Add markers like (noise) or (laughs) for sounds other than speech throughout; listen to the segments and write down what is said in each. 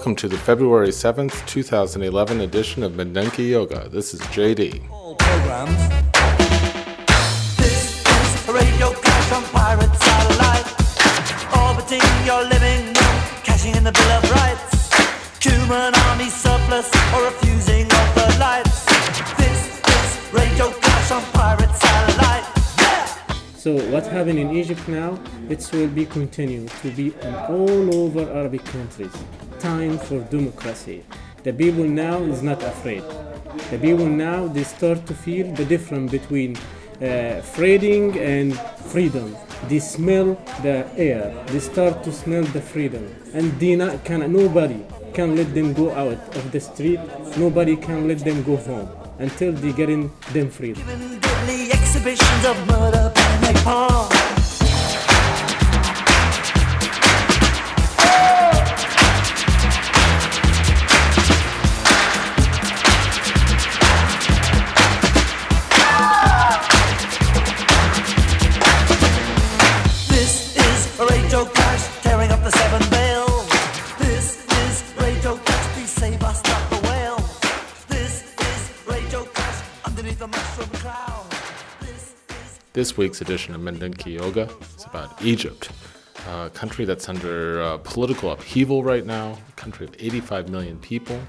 Welcome to the February 7th, 2011 edition of Mindenki Joga. This is JD. This is radio on pirate satellite. Orbiting your living room, cashing in the Bill of Rights. Army surplus or refusing of the lights. This is radio on pirate satellite. So what happened in Egypt now, it will be continued to be all over Arabic countries. Time for democracy. The people now is not afraid. The people now they start to feel the difference between uh, freedom and freedom. They smell the air. They start to smell the freedom, and they not, can nobody can let them go out of the street. Nobody can let them go home until they getting them freedom. Giving deadly uh. This week's edition of Mindenki Joga is about Egypt, a country that's under uh, political upheaval right now, a country of 85 million people.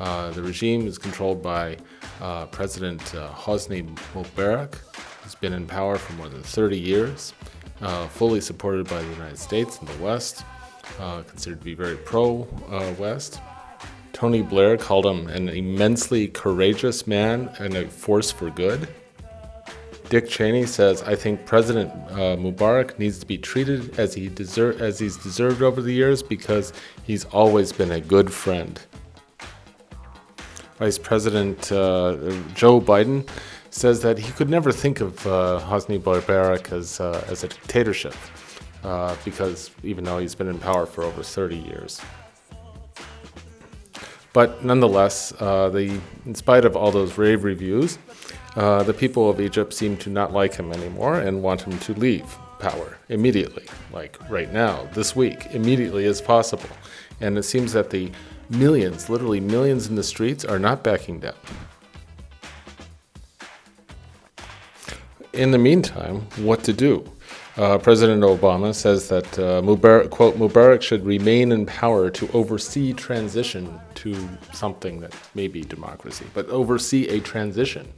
Uh, the regime is controlled by uh, President uh, Hosni Mubarak, who's been in power for more than 30 years, uh, fully supported by the United States and the West, uh, considered to be very pro West. Tony Blair called him an immensely courageous man and a force for good. Dick Cheney says, "I think President uh, Mubarak needs to be treated as he deser- as he's deserved over the years because he's always been a good friend." Vice President uh, Joe Biden says that he could never think of uh, Hosni Mubarak as uh, as a dictatorship uh, because even though he's been in power for over 30 years. But nonetheless, uh, the, in spite of all those rave reviews, uh, the people of Egypt seem to not like him anymore and want him to leave power immediately, like right now, this week, immediately as possible. And it seems that the millions, literally millions in the streets, are not backing down. In the meantime, what to do? Uh, President Obama says that uh, Mubarak, quote, Mubarak should remain in power to oversee transition to something that may be democracy, but oversee a transition.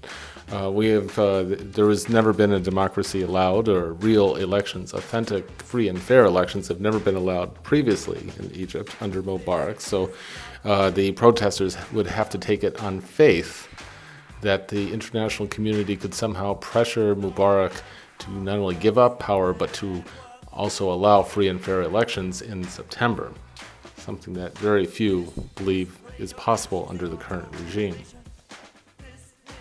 Uh, we have, uh, there has never been a democracy allowed, or real elections, authentic, free, and fair elections have never been allowed previously in Egypt under Mubarak. So uh, the protesters would have to take it on faith that the international community could somehow pressure Mubarak to not only give up power, but to also allow free and fair elections in September, something that very few believe is possible under the current regime.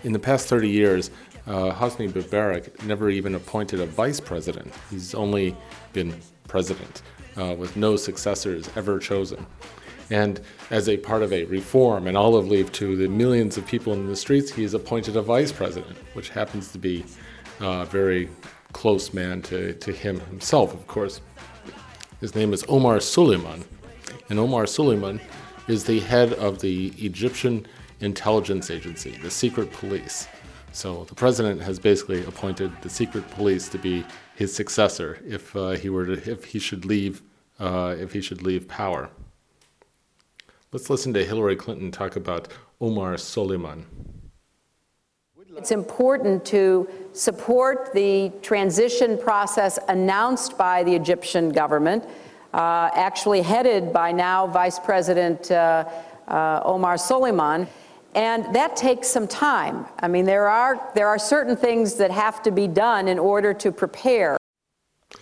In the past 30 years, uh, Hosni Mubarak never even appointed a vice president. He's only been president, uh, with no successors ever chosen. And as a part of a reform and olive leaf to the millions of people in the streets, he has appointed a vice president, which happens to be a very close man to, to him himself, of course. His name is Omar Suleiman. And Omar Suleiman is the head of the Egyptian intelligence agency, the secret police. So the president has basically appointed the secret police to be his successor if uh, he were to, if he should leave uh, if he should leave power. Let's listen to Hillary Clinton talk about Omar Suleiman. it's important to support the transition process announced by the Egyptian government, uh, actually headed by now Vice President uh, uh, Omar Suleiman. And that takes some time. I mean, there are, there are certain things that have to be done in order to prepare.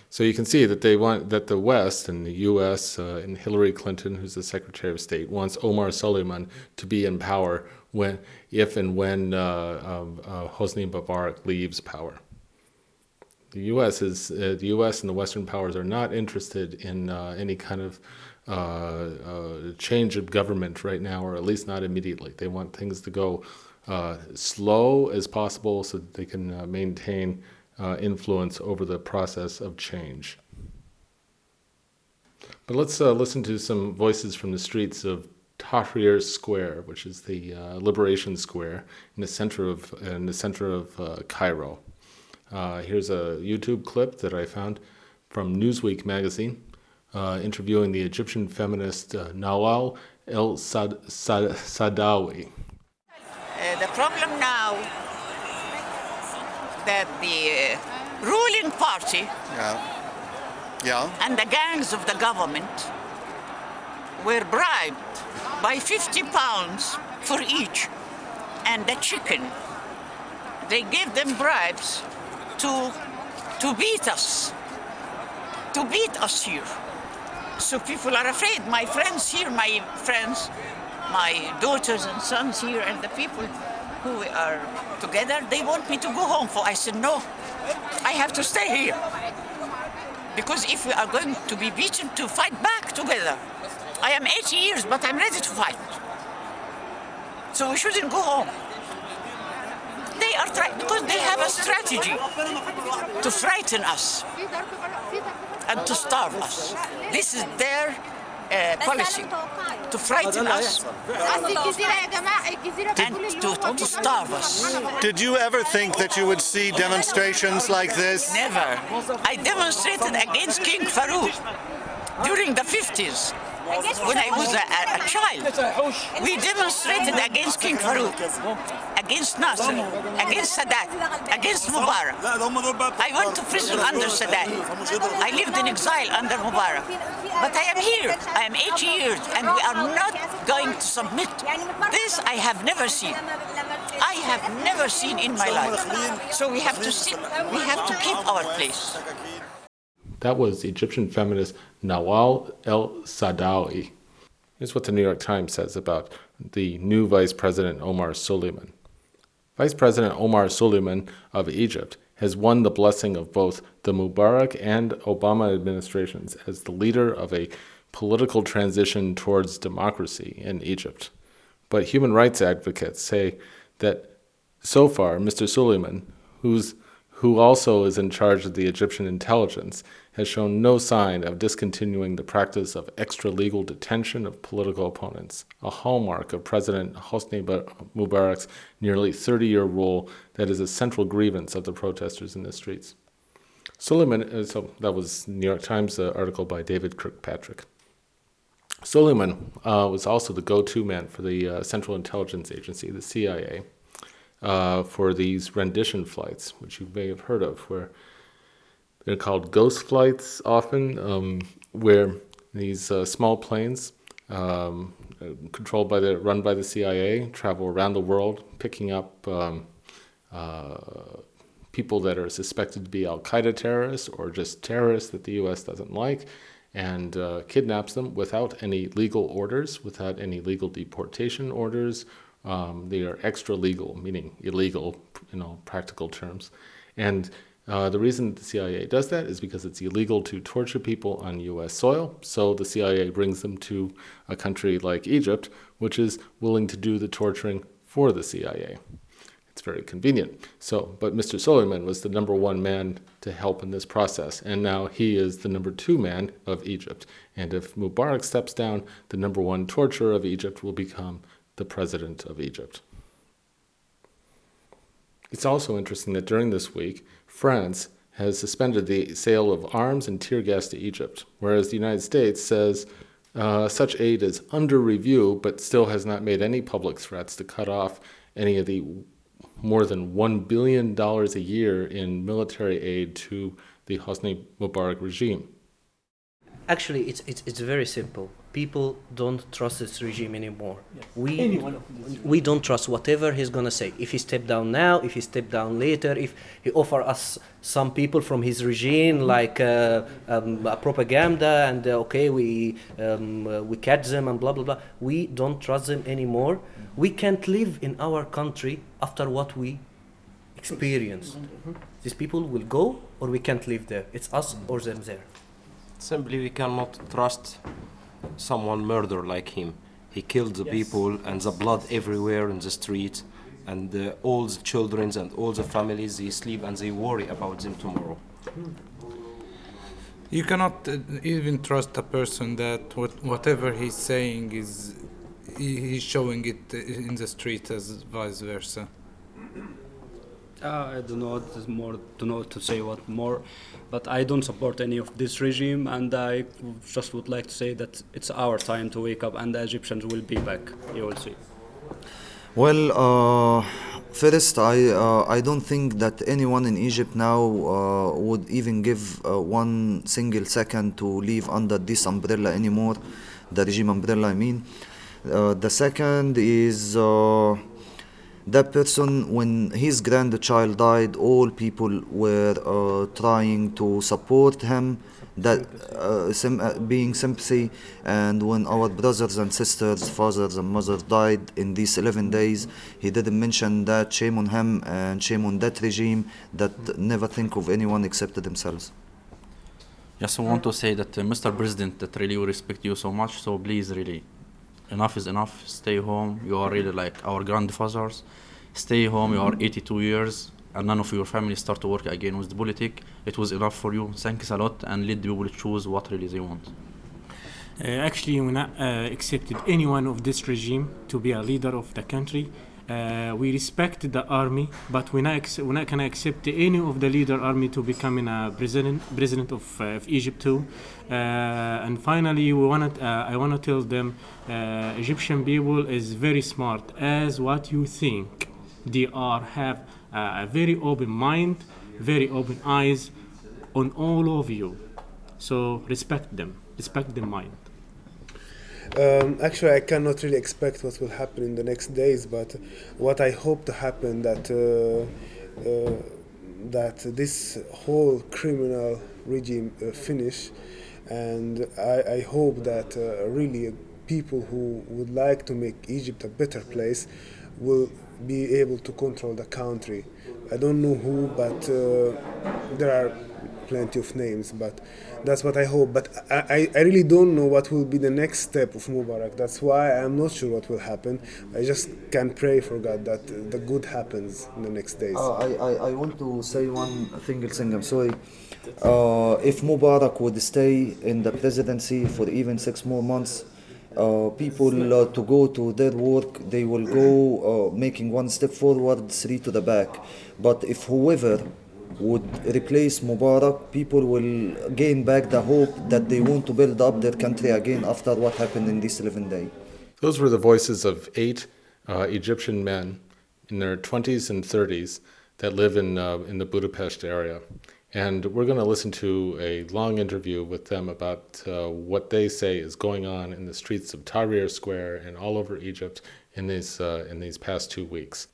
So you can see that they want that the West and the U.S. Uh, and Hillary Clinton, who's the Secretary of State, wants Omar Suleiman to be in power when, if and when uh, um, uh, Hosni Mubarak leaves power. The U.S. is uh, the U.S. and the Western powers are not interested in uh, any kind of change of government right now, or at least not immediately. They want things to go uh, slow as possible so that they can uh, maintain influence over the process of change. But let's listen to some voices from the streets of Tahrir Square, which is the uh, Liberation Square in the center of in the center of uh, Cairo. Uh, here's a YouTube clip that I found from Newsweek magazine, uh, interviewing the Egyptian feminist uh, Nawal El Sad- Sad- Saadawi. Uh, the problem now that the ruling party yeah. Yeah. and the gangs of the government were bribed by 50 pounds for each. And the chicken, they gave them bribes to, to beat us, to beat us here. So people are afraid. My friends here, my friends, my daughters and sons here, and the people who are together, they want me to go home. For I said, no, I have to stay here. Because if we are going to be beaten, to fight back together. I am 80 years, but I'm ready to fight. So we shouldn't go home. They are trying, because they have a strategy to frighten us and to starve us. This is their uh, policy to frighten us and to, to starve us. Did you ever think that you would see demonstrations like this? Never. I demonstrated against King Farouk during the 50s when I was a, a, child. We demonstrated against King Farouk, against Nasser, against Sadat, against Mubarak. I went to prison under Sadat. I lived in exile under Mubarak. But I am here. I am 80 years, and we are not going to submit. This I have never seen. I have never seen in my life. So we have to sit. We have to keep our place. That was Egyptian feminist Nawal El Saadawi. Here's what the New York Times says about the new Vice President Omar Suleiman. Vice President Omar Suleiman of Egypt has won the blessing of both the Mubarak and Obama administrations as the leader of a political transition towards democracy in Egypt. But human rights advocates say that so far, Mr. Suleiman, who's who also is in charge of the Egyptian intelligence, has shown no sign of discontinuing the practice of extra-legal detention of political opponents, a hallmark of President Hosni Mubarak's nearly 30-year rule that is a central grievance of the protesters in the streets. Suleiman, uh, so that was New York Times uh, article by David Kirkpatrick. Suleiman uh, was also the go-to man for the uh, Central Intelligence Agency, the CIA, uh, for these rendition flights, which you may have heard of, where they're called ghost flights often, um, where these uh, small planes, um, controlled by the, run by the CIA, travel around the world, picking up um, uh, people that are suspected to be Al Qaeda terrorists or just terrorists that the U.S. doesn't like, and uh, kidnaps them without any legal orders, without any legal deportation orders um, they are extra legal, meaning illegal, you know, practical terms. And uh, the reason the CIA does that is because it's illegal to torture people on U.S. soil. So the CIA brings them to a country like Egypt, which is willing to do the torturing for the CIA. It's very convenient. So, but Mr. Suleiman was the number one man to help in this process, and now he is the number two man of Egypt. And if Mubarak steps down, the number one torturer of Egypt will become the president of Egypt. It's also interesting that during this week, France has suspended the sale of arms and tear gas to Egypt, whereas the United States says uh, such aid is under review but still has not made any public threats to cut off any of the more than $1 billion a year in military aid to the Hosni Mubarak regime. Actually, it's, it's, it's very simple. People don't trust this regime anymore. We, Anyone we don't trust whatever he's gonna say. If he step down now, if he step down later, if he offer us some people from his regime like uh, um, a propaganda and uh, okay we um, uh, we catch them and blah blah blah. We don't trust them anymore. We can't live in our country after what we experienced. These people will go or we can't live there. It's us or them there. Simply, we cannot trust someone murder like him. He killed the people and the blood everywhere in the street, and uh, all the children and all the families they sleep and they worry about them tomorrow. You cannot uh, even trust a person that what, whatever he's saying is he's showing it in the street as vice versa. Uh, I don't know more to know to say what more, but I don't support any of this regime, and I just would like to say that it's our time to wake up, and the Egyptians will be back. You will see. Well, uh, first, I uh, I don't think that anyone in Egypt now uh, would even give uh, one single second to live under this umbrella anymore, the regime umbrella. I mean, uh, the second is uh, that person when his grandchild died. All people were uh, trying to support him. That uh, sim- uh, being sympathy, and when our brothers and sisters, fathers and mothers died in these 11 days, he didn't mention that. Shame on him and shame on that regime that never think of anyone except themselves. Just want to say that, uh, Mr. President, that really we respect you so much. So please, really, enough is enough. Stay home. You are really like our grandfathers. Stay home. You are 82 years, and none of your family start to work again with the politic. It was enough for you. Thanks a lot, and let the people choose what really they want. Uh, actually, we not uh, accepted anyone of this regime to be a leader of the country. Uh, we respect the army, but we not ex- we not gonna accept any of the leader army to becoming a president president of, uh, of Egypt too. Uh, and finally, we uh, I wanna tell them uh, Egyptian people is very smart as what you think. They are have uh, a very open mind, very open eyes on all of you. So respect them, respect their mind. Um, actually, I cannot really expect what will happen in the next days, but what I hope to happen that uh, uh, that this whole criminal regime uh, finish, and I, I hope that uh, really people who would like to make Egypt a better place will be able to control the country. I don't know who, but uh, there are plenty of names, but that's what I hope. But I, I, really don't know what will be the next step of Mubarak. That's why I'm not sure what will happen. I just can pray for God that the good happens in the next days. Uh, I, I, I want to say one thing. I'm sorry. Uh, if Mubarak would stay in the presidency for even six more months, uh, people uh, to go to their work, they will go uh, making one step forward, three to the back. But if whoever would replace Mubarak, people will gain back the hope that they want to build up their country again after what happened in this 11 day. Those were the voices of eight uh, Egyptian men in their 20s and 30s that live in, uh, in the Budapest area. And we're going to listen to a long interview with them about uh, what they say is going on in the streets of Tahrir Square and all over Egypt in these, uh, in these past two weeks.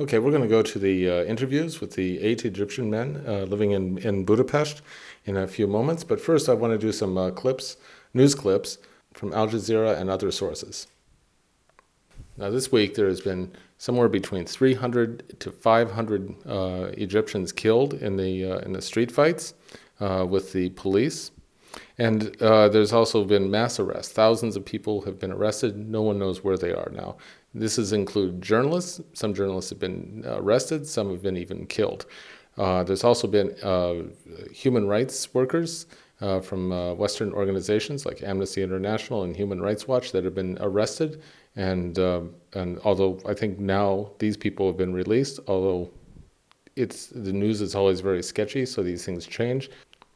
Okay, we're going to go to the uh, interviews with the eight Egyptian men uh, living in, in Budapest in a few moments. But first, I want to do some uh, clips, news clips from Al Jazeera and other sources. Now, this week there has been somewhere between 300 to 500 uh, Egyptians killed in the uh, in the street fights uh, with the police, and uh, there's also been mass arrests. Thousands of people have been arrested. No one knows where they are now. This has included journalists. Some journalists have been arrested. Some have been even killed. Uh, there's also been uh, human rights workers uh, from uh, Western organizations like Amnesty International and Human Rights Watch that have been arrested. And uh, and although I think now these people have been released, although it's the news is always very sketchy, so these things change.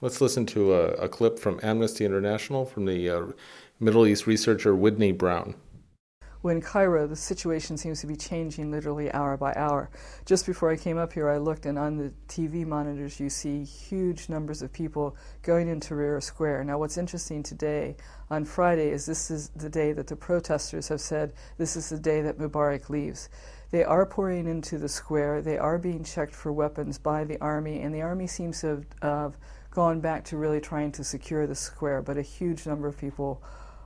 Let's listen to a, a clip from Amnesty International from the uh, Middle East researcher Widney Brown. When Cairo, the situation seems to be changing literally hour by hour. Just before I came up here, I looked, and on the TV monitors, you see huge numbers of people going into Tahrir Square. Now, what's interesting today, on Friday, is this is the day that the protesters have said this is the day that Mubarak leaves. They are pouring into the square. They are being checked for weapons by the army, and the army seems to have uh, gone back to really trying to secure the square, but a huge number of people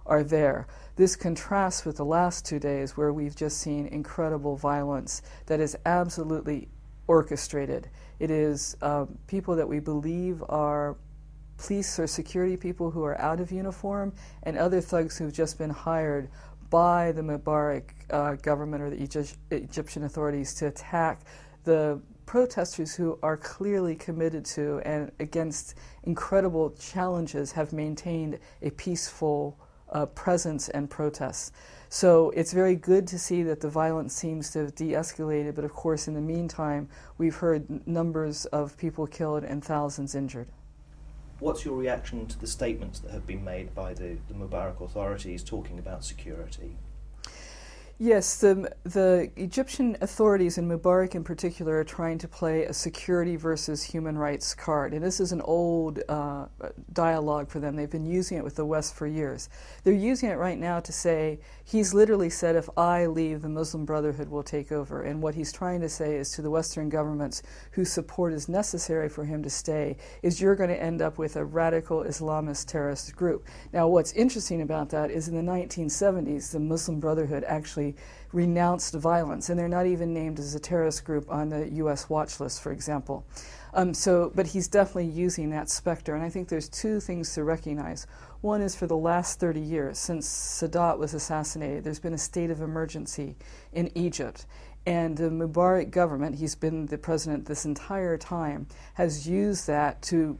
are there. This contrasts with the last two days where we've just seen incredible violence that is absolutely orchestrated. It is um, people that we believe are police or security people who are out of uniform and other thugs who've just been hired by the Mubarak uh, government or the Egypt- Egyptian authorities to attack the protesters who are clearly committed to and against incredible challenges have maintained a peaceful uh, presence and protests. So it's very good to see that the violence seems to have de escalated, but of course, in the meantime, we've heard numbers of people killed and thousands injured. What's your reaction to the statements that have been made by the, the Mubarak authorities talking about security? Yes, the, the Egyptian authorities, and Mubarak in particular, are trying to play a security versus human rights card. And this is an old uh, dialogue for them. They've been using it with the West for years. They're using it right now to say, he's literally said, if I leave, the Muslim Brotherhood will take over. And what he's trying to say is to the Western governments whose support is necessary for him to stay, is you're going to end up with a radical Islamist terrorist group. Now, what's interesting about that is in the 1970s, the Muslim Brotherhood actually renounced violence, and they're not even named as a terrorist group on the U.S. watch list, for example. Um, so, but he's definitely using that specter, and I think there's two things to recognize. One is for the last 30 years, since Sadat was assassinated, there's been a state of emergency in Egypt. And the Mubarak government, he's been the president this entire time, has used that to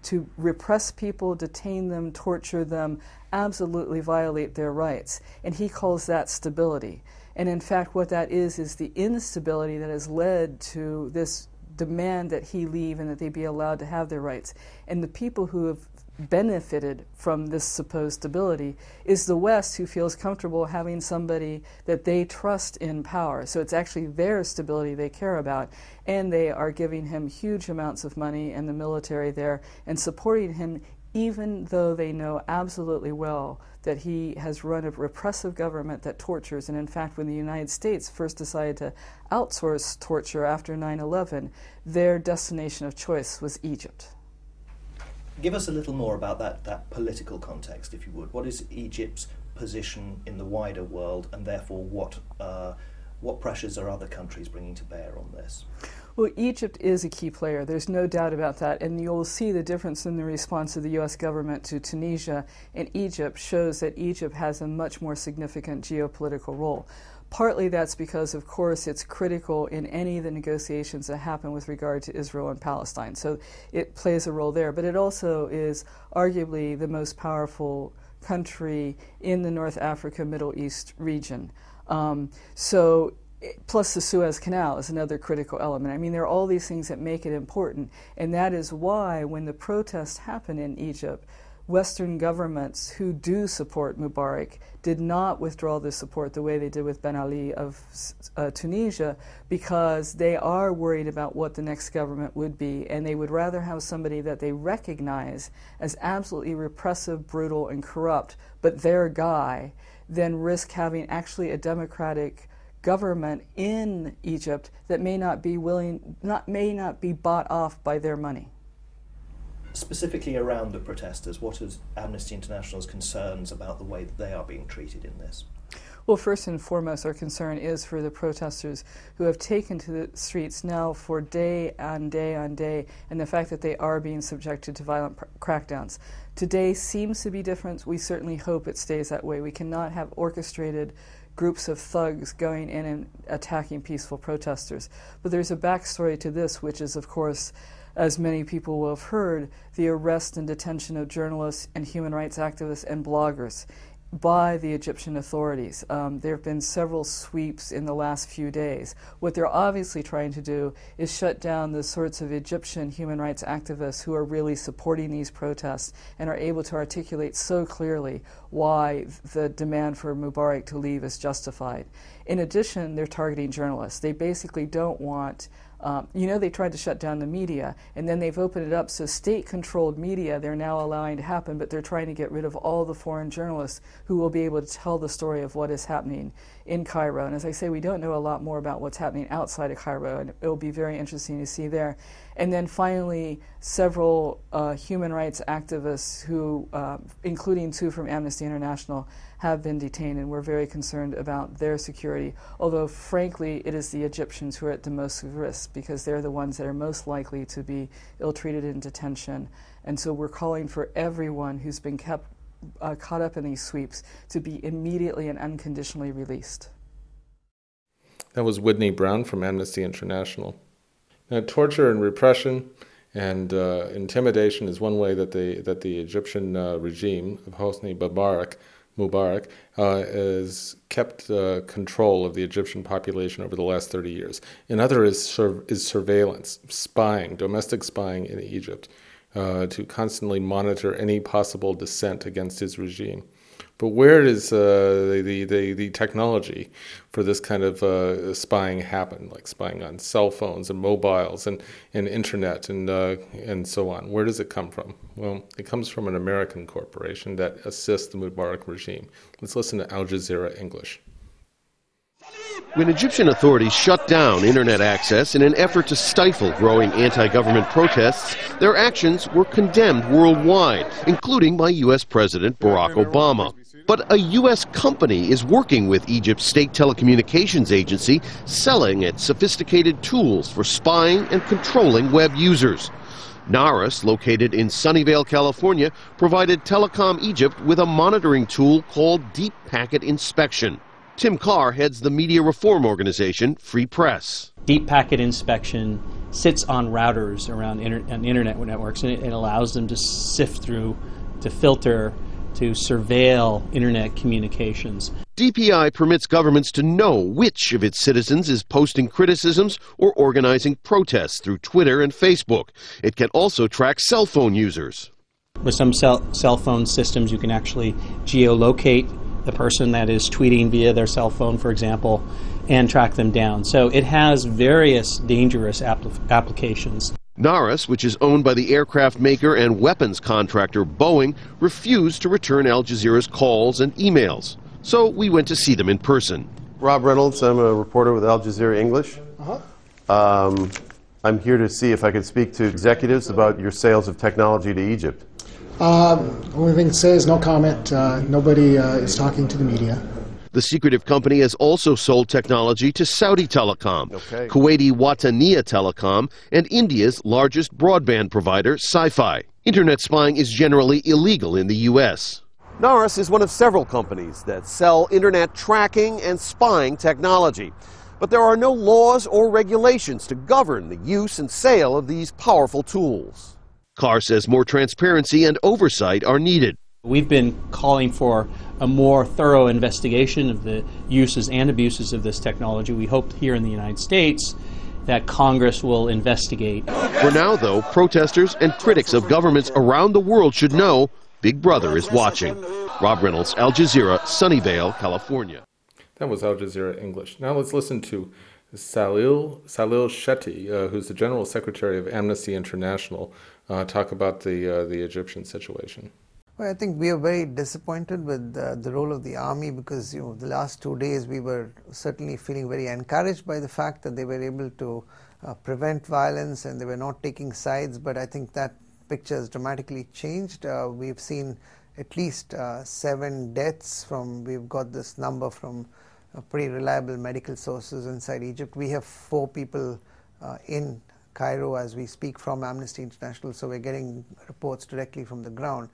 to repress people, detain them, torture them, absolutely violate their rights. And he calls that stability. And in fact, what that is, is the instability that has led to this demand that he leave and that they be allowed to have their rights. And the people who have benefited from this supposed stability is the West who feels comfortable having somebody that they trust in power. So it's actually their stability they care about. And they are giving him huge amounts of money and the military there and supporting him even though they know absolutely well that he has run a repressive government that tortures. And in fact, when the United States first decided to outsource torture after 9 11, their destination of choice was Egypt. Give us a little more about that, that political context, if you would. What is Egypt's position in the wider world, and therefore what, uh, what pressures are other countries bringing to bear on this? Well, Egypt is a key player. There's no doubt about that. And you'll see the difference in the response of the U.S. government to Tunisia and Egypt shows that Egypt has a much more significant geopolitical role. Partly that's because, of course, it's critical in any of the negotiations that happen with regard to Israel and Palestine. So it plays a role there. But it also is arguably the most powerful country in the North Africa, Middle East region. Um, so plus the Suez Canal is another critical element. I mean, there are all these things that make it important, and that is why when the protests happen in Egypt, Western governments who do support Mubarak did not withdraw their support the way they did with Ben Ali of uh, Tunisia because they are worried about what the next government would be, and they would rather have somebody that they recognize as absolutely repressive, brutal, and corrupt, but their guy, than risk having actually a democratic government in Egypt that may not be willing, not, may not be bought off by their money. Specifically around the protesters, what is Amnesty International's concerns about the way that they are being treated in this? Well, first and foremost, our concern is for the protesters who have taken to the streets now for day on day on day, and the fact that they are being subjected to violent pr- crackdowns. Today seems to be different. We certainly hope it stays that way. We cannot have orchestrated groups of thugs going in and attacking peaceful protesters. But there's a backstory to this, which is, of course, as many people will have heard, the arrest and detention of journalists and human rights activists and bloggers. by the Egyptian authorities. Um, there have been several sweeps in the last few days. What they're obviously trying to do is shut down the sorts of Egyptian human rights activists who are really supporting these protests and are able to articulate so clearly why the demand for Mubarak to leave is justified. In addition, they're targeting journalists. They basically don't want um, you know, they tried to shut down the media, and then they've opened it up so state controlled media they're now allowing to happen, but they're trying to get rid of all the foreign journalists who will be able to tell the story of what is happening in Cairo. And as I say, we don't know a lot more about what's happening outside of Cairo, and it will be very interesting to see there. And then finally, several uh, human rights activists who, uh, including two from Amnesty International, have been detained, and we're very concerned about their security. Although, frankly, it is the Egyptians who are at the most risk because they're the ones that are most likely to be ill treated in detention. And so we're calling for everyone who's been kept uh, caught up in these sweeps to be immediately and unconditionally released. That was Widney Brown from Amnesty International. Now, torture and repression and uh, intimidation is one way that the that the Egyptian uh, regime of Hosni Mubarak Mubarak uh, has kept uh, control of the Egyptian population over the last 30 years. Another is, sur- is surveillance, spying, domestic spying in Egypt, uh, to constantly monitor any possible dissent against his regime. But where does uh, the, the, the, technology for this kind of uh, spying happen, like spying on cell phones and mobiles and, and internet and, uh, and so on? Where does it come from? Well, it comes from an American corporation that assists the Mubarak regime. Let's listen to Al Jazeera English. When Egyptian authorities shut down internet access in an effort to stifle growing anti government protests, their actions were condemned worldwide, including by U.S. President Barack Obama. But a U.S. company is working with Egypt's state telecommunications agency, selling its sophisticated tools for spying and controlling web users. Narus, located in Sunnyvale, California, provided Telecom Egypt with a monitoring tool called Deep Packet Inspection. Tim Karr heads the media reform organization Free Press. Deep Packet Inspection sits on routers around inter- internet networks and it, it allows them to sift through, to filter to surveil internet communications. DPI permits governments to know which of its citizens is posting criticisms or organizing protests through Twitter and Facebook. It can also track cell phone users. With some cell, cell phone systems, you can actually geolocate the person that is tweeting via their cell phone, for example, and track them down. So it has various dangerous apl- applications. Narus, which is owned by the aircraft maker and weapons contractor Boeing, refused to return Al Jazeera's calls and emails. So we went to see them in person. Rob Reynolds, I'm a reporter with Al Jazeera English. Uh-huh. Um, I'm here to see if I could speak to executives about your sales of technology to Egypt. Uh, only thing to say is no comment. Uh, nobody uh, is talking to the media. The secretive company has also sold technology to Saudi Telecom, okay. Kuwaiti Wataniya Telecom, and India's largest broadband provider, Sify. Internet spying is generally illegal in the U.S. Narus is one of several companies that sell internet tracking and spying technology. But there are no laws or regulations to govern the use and sale of these powerful tools. Karr says more transparency and oversight are needed. We've been calling for a more thorough investigation of the uses and abuses of this technology. We hope here in the United States that Congress will investigate. For now, though, protesters and critics of governments around the world should know Big Brother is watching. Rob Reynolds, Al Jazeera, Sunnyvale, California. That was Al Jazeera English. Now let's listen to Salil Salil Shetty, uh, who's the General Secretary of Amnesty International, uh, talk about the uh, the Egyptian situation. Well, I think we are very disappointed with uh, the role of the army because you know the last two days we were certainly feeling very encouraged by the fact that they were able to uh, prevent violence and they were not taking sides. But I think that picture has dramatically changed. Uh, we've seen at least uh, seven deaths from. We've got this number from uh, pretty reliable medical sources inside Egypt. We have four people uh, in Cairo as we speak from Amnesty International, so we're getting reports directly from the ground.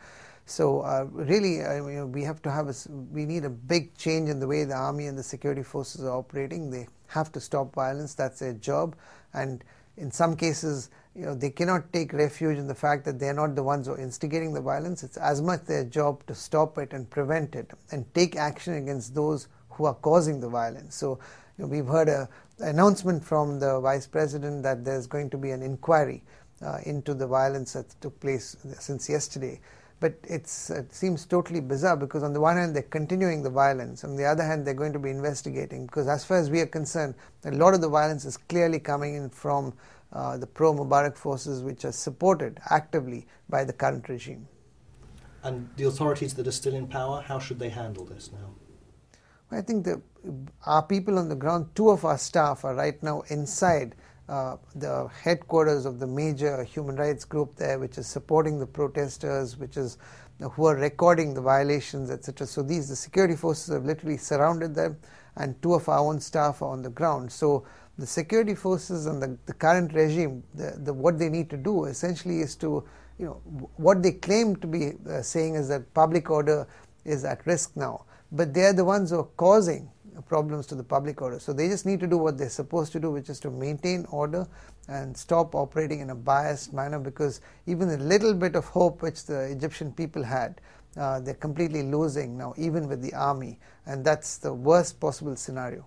So uh, really, uh, we have to have a, we need a big change in the way the army and the security forces are operating. They have to stop violence. That's their job, and in some cases, you know, they cannot take refuge in the fact that they are not the ones who are instigating the violence. It's as much their job to stop it and prevent it and take action against those who are causing the violence. So, you know, we've heard a announcement from the vice president that there's going to be an inquiry uh, into the violence that took place since yesterday. But it's, it seems totally bizarre because on the one hand they're continuing the violence, on the other hand they're going to be investigating because as far as we are concerned, a lot of the violence is clearly coming in from uh, the pro-Mubarak forces which are supported actively by the current regime. And the authorities that are still in power, how should they handle this now? I think that our people on the ground, two of our staff are right now inside uh, the headquarters of the major human rights group there, which is supporting the protesters, which is uh, who are recording the violations, etc. So these the security forces have literally surrounded them, and two of our own staff are on the ground. So the security forces and the, the current regime, the, the, what they need to do essentially is to, you know, what they claim to be uh, saying is that public order is at risk now, but they are the ones who are causing problems to the public order. So they just need to do what they're supposed to do, which is to maintain order and stop operating in a biased manner because even the little bit of hope which the Egyptian people had, uh, they're completely losing now, even with the army, and that's the worst possible scenario.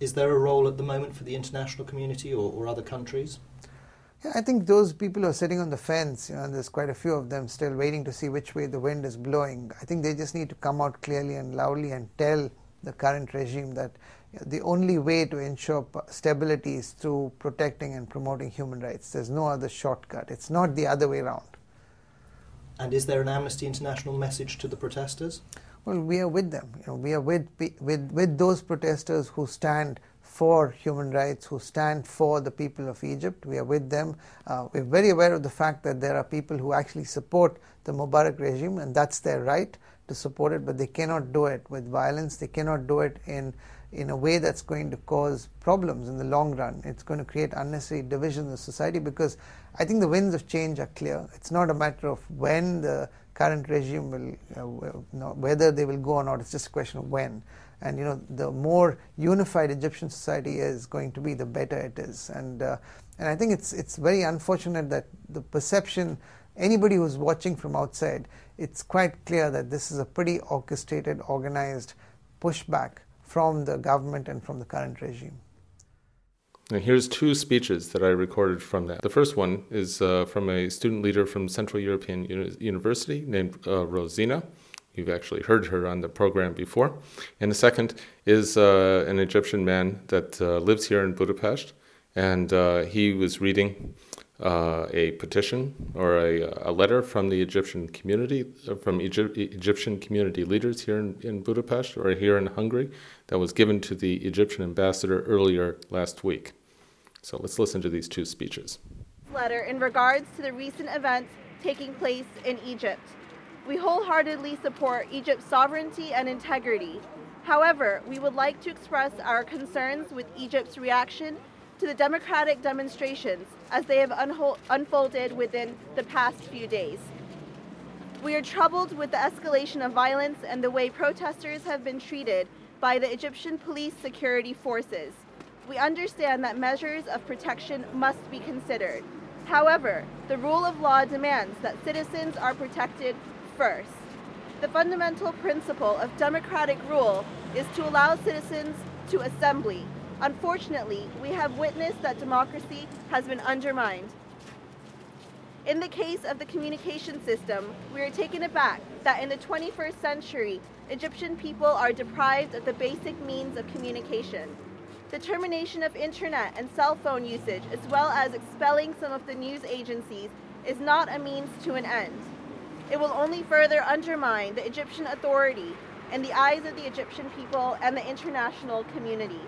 Is there a role at the moment for the international community or, or other countries? Yeah, I think those people are sitting on the fence, you know, and there's quite a few of them still waiting to see which way the wind is blowing. I think they just need to come out clearly and loudly and tell the current regime that the only way to ensure stability is through protecting and promoting human rights. There's no other shortcut. It's not the other way around. And is there an Amnesty International message to the protesters? Well, we are with them. You know, we are with, with, with those protesters who stand for human rights, who stand for the people of Egypt. We are with them. Uh, we're very aware of the fact that there are people who actually support the Mubarak regime, and that's their right to support it, but they cannot do it with violence. They cannot do it in in a way that's going to cause problems in the long run. It's going to create unnecessary division in society because I think the winds of change are clear. It's not a matter of when the current regime will, uh, whether they will go or not. It's just a question of when. And you know, the more unified Egyptian society is going to be, the better it is. And uh, and I think it's it's very unfortunate that the perception anybody who's watching from outside, it's quite clear that this is a pretty orchestrated, organized pushback from the government and from the current regime. Now here's two speeches that I recorded from that. The first one is uh, from a student leader from Central European Uni- University named uh, Rosina. You've actually heard her on the program before. And the second is uh, an Egyptian man that uh, lives here in Budapest. And uh, he was reading uh, a petition or a, a, letter from the Egyptian community, from Egypt, Egyptian community leaders here in, in Budapest or here in Hungary, that was given to the Egyptian ambassador earlier last week. So let's listen to these two speeches. Letter in regards to the recent events taking place in Egypt. We wholeheartedly support Egypt's sovereignty and integrity. However, we would like to express our concerns with Egypt's reaction to the democratic demonstrations as they have unfolded within the past few days. We are troubled with the escalation of violence and the way protesters have been treated by the Egyptian police security forces. We understand that measures of protection must be considered. However, the rule of law demands that citizens are protected first. The fundamental principle of democratic rule is to allow citizens to assembly, Unfortunately, we have witnessed that democracy has been undermined. In the case of the communication system, we are taken aback that in the 21st century, Egyptian people are deprived of the basic means of communication. The termination of internet and cell phone usage, as well as expelling some of the news agencies, is not a means to an end. It will only further undermine the Egyptian authority in the eyes of the Egyptian people and the international community.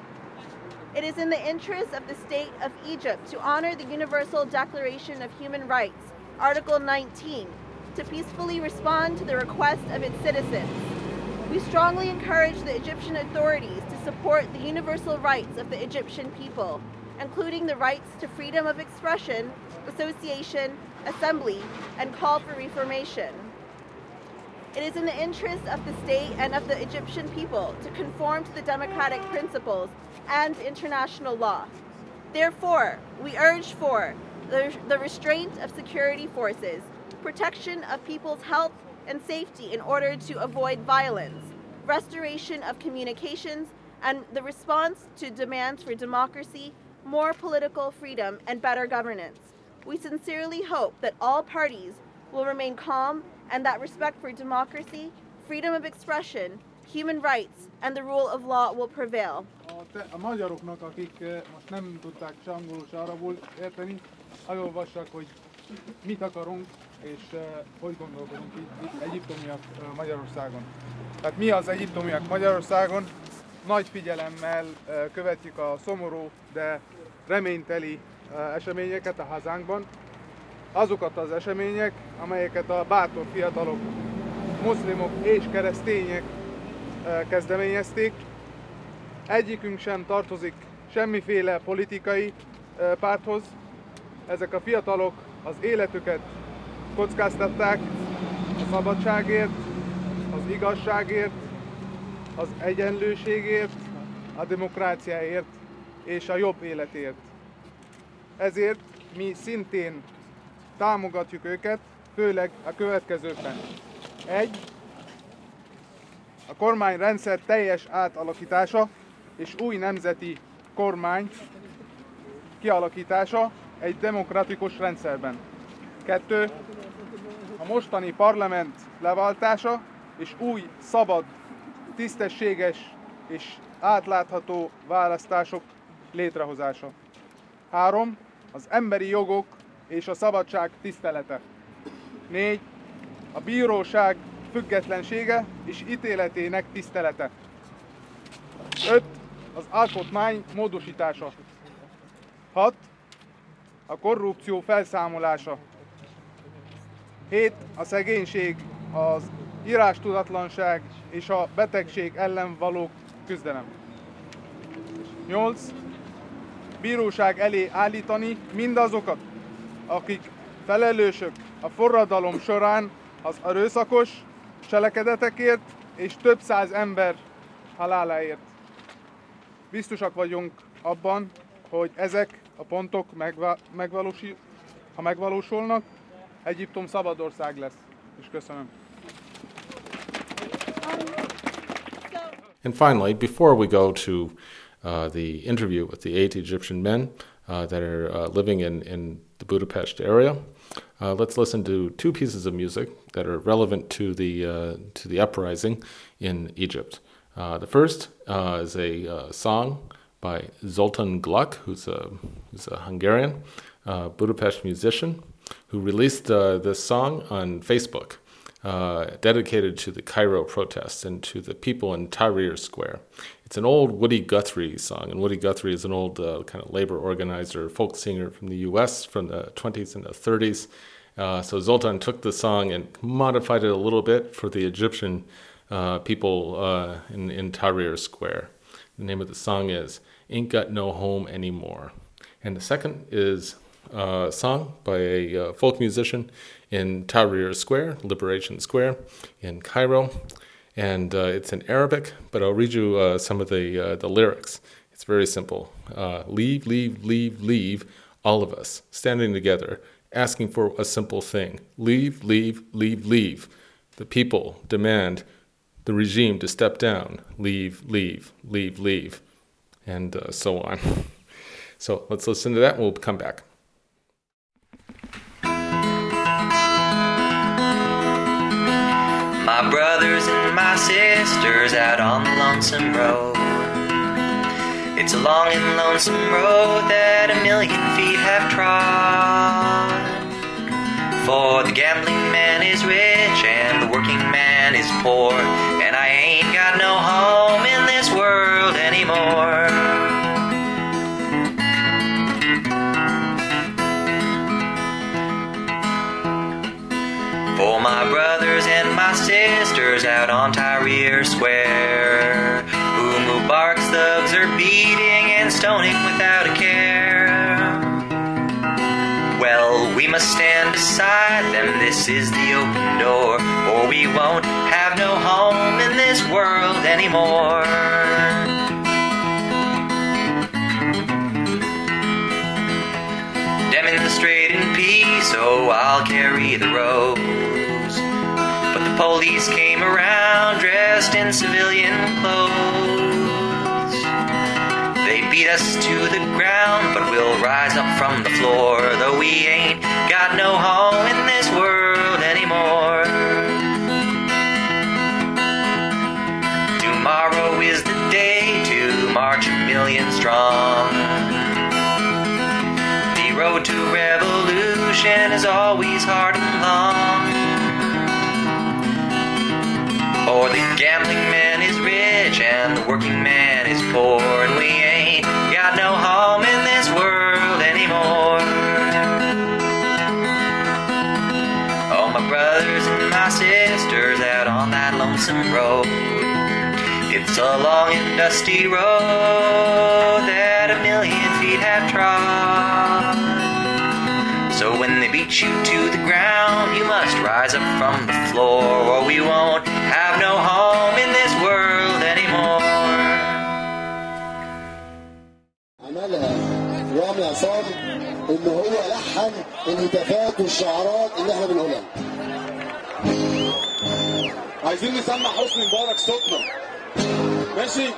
It is in the interest of the state of Egypt to honor the Universal Declaration of Human Rights, Article 19, to peacefully respond to the request of its citizens. We strongly encourage the Egyptian authorities to support the universal rights of the Egyptian people, including the rights to freedom of expression, association, assembly, and call for reformation. It is in the interest of the state and of the Egyptian people to conform to the democratic principles and international law. Therefore, we urge for the, the restraint of security forces, protection of people's health and safety in order to avoid violence, restoration of communications, and the response to demands for democracy, more political freedom, and better governance. We sincerely hope that all parties will remain calm and that respect for democracy, freedom of expression, human rights, and the rule of law will prevail. A, magyaroknak, akik eh, most nem tudták se angolul, se arabul érteni, elolvassák, hogy mit akarunk, és uh, hogy gondolkodunk itt, itt egyiptomiak uh, Magyarországon. Tehát mi az egyiptomiak Magyarországon? Nagy figyelemmel uh, követjük a szomorú, de reményteli eseményeket a hazánkban. Azokat az események, amelyeket a bátor fiatalok, muszlimok és keresztények kezdeményezték. Egyikünk sem tartozik semmiféle politikai párthoz. Ezek a fiatalok az életüket kockáztatták a szabadságért, az igazságért, az egyenlőségért, a demokráciáért és a jobb életért. Ezért mi szintén támogatjuk őket, főleg a következőkben. Egy, a kormányrendszer teljes átalakítása és új nemzeti kormány kialakítása egy demokratikus rendszerben. Kettő, a mostani parlament leváltása és új, szabad, tisztességes és átlátható választások létrehozása. Három, az emberi jogok és a szabadság tisztelete. Négy, a bíróság függetlensége és ítéletének tisztelete. Öt, az alkotmány módosítása. Hat, a korrupció felszámolása. 7. A szegénység, az írástudatlanság és a betegség ellen való küzdelem. 8. Bíróság elé állítani mindazokat, akik felelősök a forradalom során az erőszakos cselekedetekért és több száz ember haláláért. Biztosak vagyunk abban, hogy ezek a pontok megvalósul, ha megvalósulnak, Egyiptom szabad ország lesz. És köszönöm. And finally, before we go to uh, the interview with the eight Egyptian men uh, that are uh, living in, in the Budapest area, uh, let's listen to two pieces of music that are relevant to the, uh, to the uprising in Egypt. Uh, the first is a song by Zoltan Gluck, who's a, who's a Hungarian Budapest musician who released uh, this song on Facebook, uh, dedicated to the Cairo protests and to the people in Tahrir Square. It's an old Woody Guthrie song, and Woody Guthrie is an old uh, kind of labor organizer, folk singer from the U.S. from the 20s and the 30s. Uh, so Zoltan took the song and modified it a little bit for the Egyptian uh, people uh, in, in Tahrir Square. The name of the song is "Ain't Got No Home Anymore," and the second is uh, song by a folk musician in Tahrir Square, Liberation Square in Cairo. And uh, it's in Arabic, but I'll read you uh, some of the, uh, the lyrics. It's very simple. Uh, leave, leave, leave, leave, all of us, standing together, asking for a simple thing. Leave, leave, leave, leave. The people demand the regime to step down. Leave, leave, leave, leave. And so on. (laughs) So let's listen to that and we'll come back. My brothers and my sisters out on the lonesome road. It's a long and lonesome road that a million feet have trod. For the gambling man is rich and the working man is poor, and I ain't got no home sisters out on Tahrir Square. Mubarak's, thugs are beating and stoning without a care. Well, we must stand beside them, this is the open door, or we won't have no home in this world anymore. Demonstrate in peace, oh, I'll carry the rope. Police came around dressed in civilian clothes. They beat us to the ground, but we'll rise up from the floor, though we ain't got no home in this world anymore. Tomorrow is the day to march a million strong. The road to revolution is always hard and long. For the gambling man is rich and the working man is poor, and we ain't got no home in this world anymore. Oh, my brothers and my sisters out on that lonesome road. It's a long and dusty road that a million feet have trod. So when they beat you to the ground, you must rise up from the floor, or we won't have no home in this world anymore. الهتافات والشعارات اللي إحنا بنقولها. عايزين نسمع حسني مبارك صوتنا. ماشي؟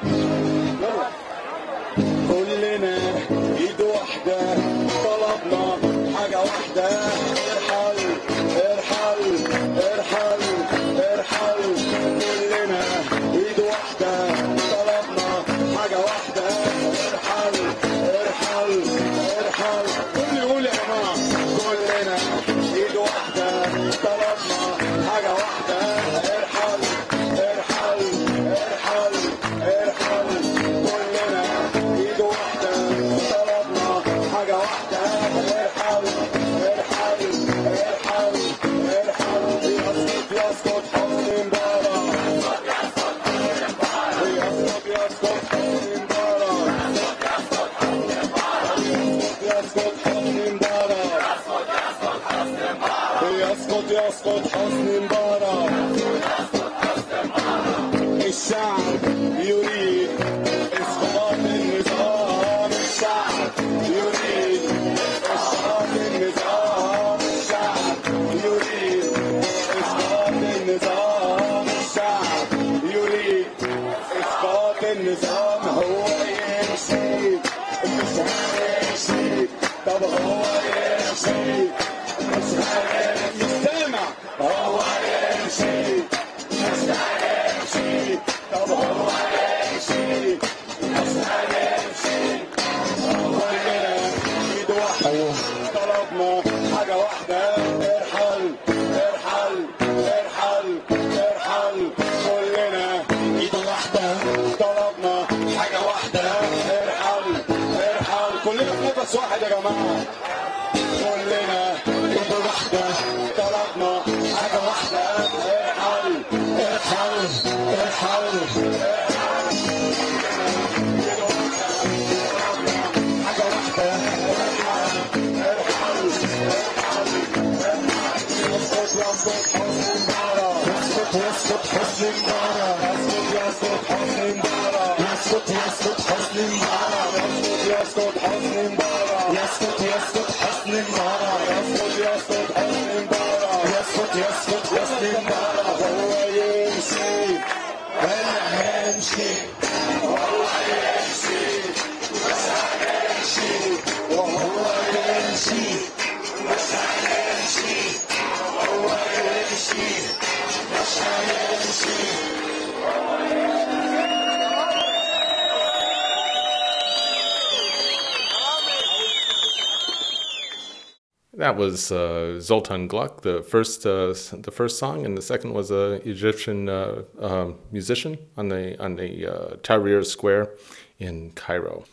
That was uh, Zoltan Gluck, the first, uh, the first song, and the second was a Egyptian uh, um, musician on the on the uh, Tahrir Square in Cairo.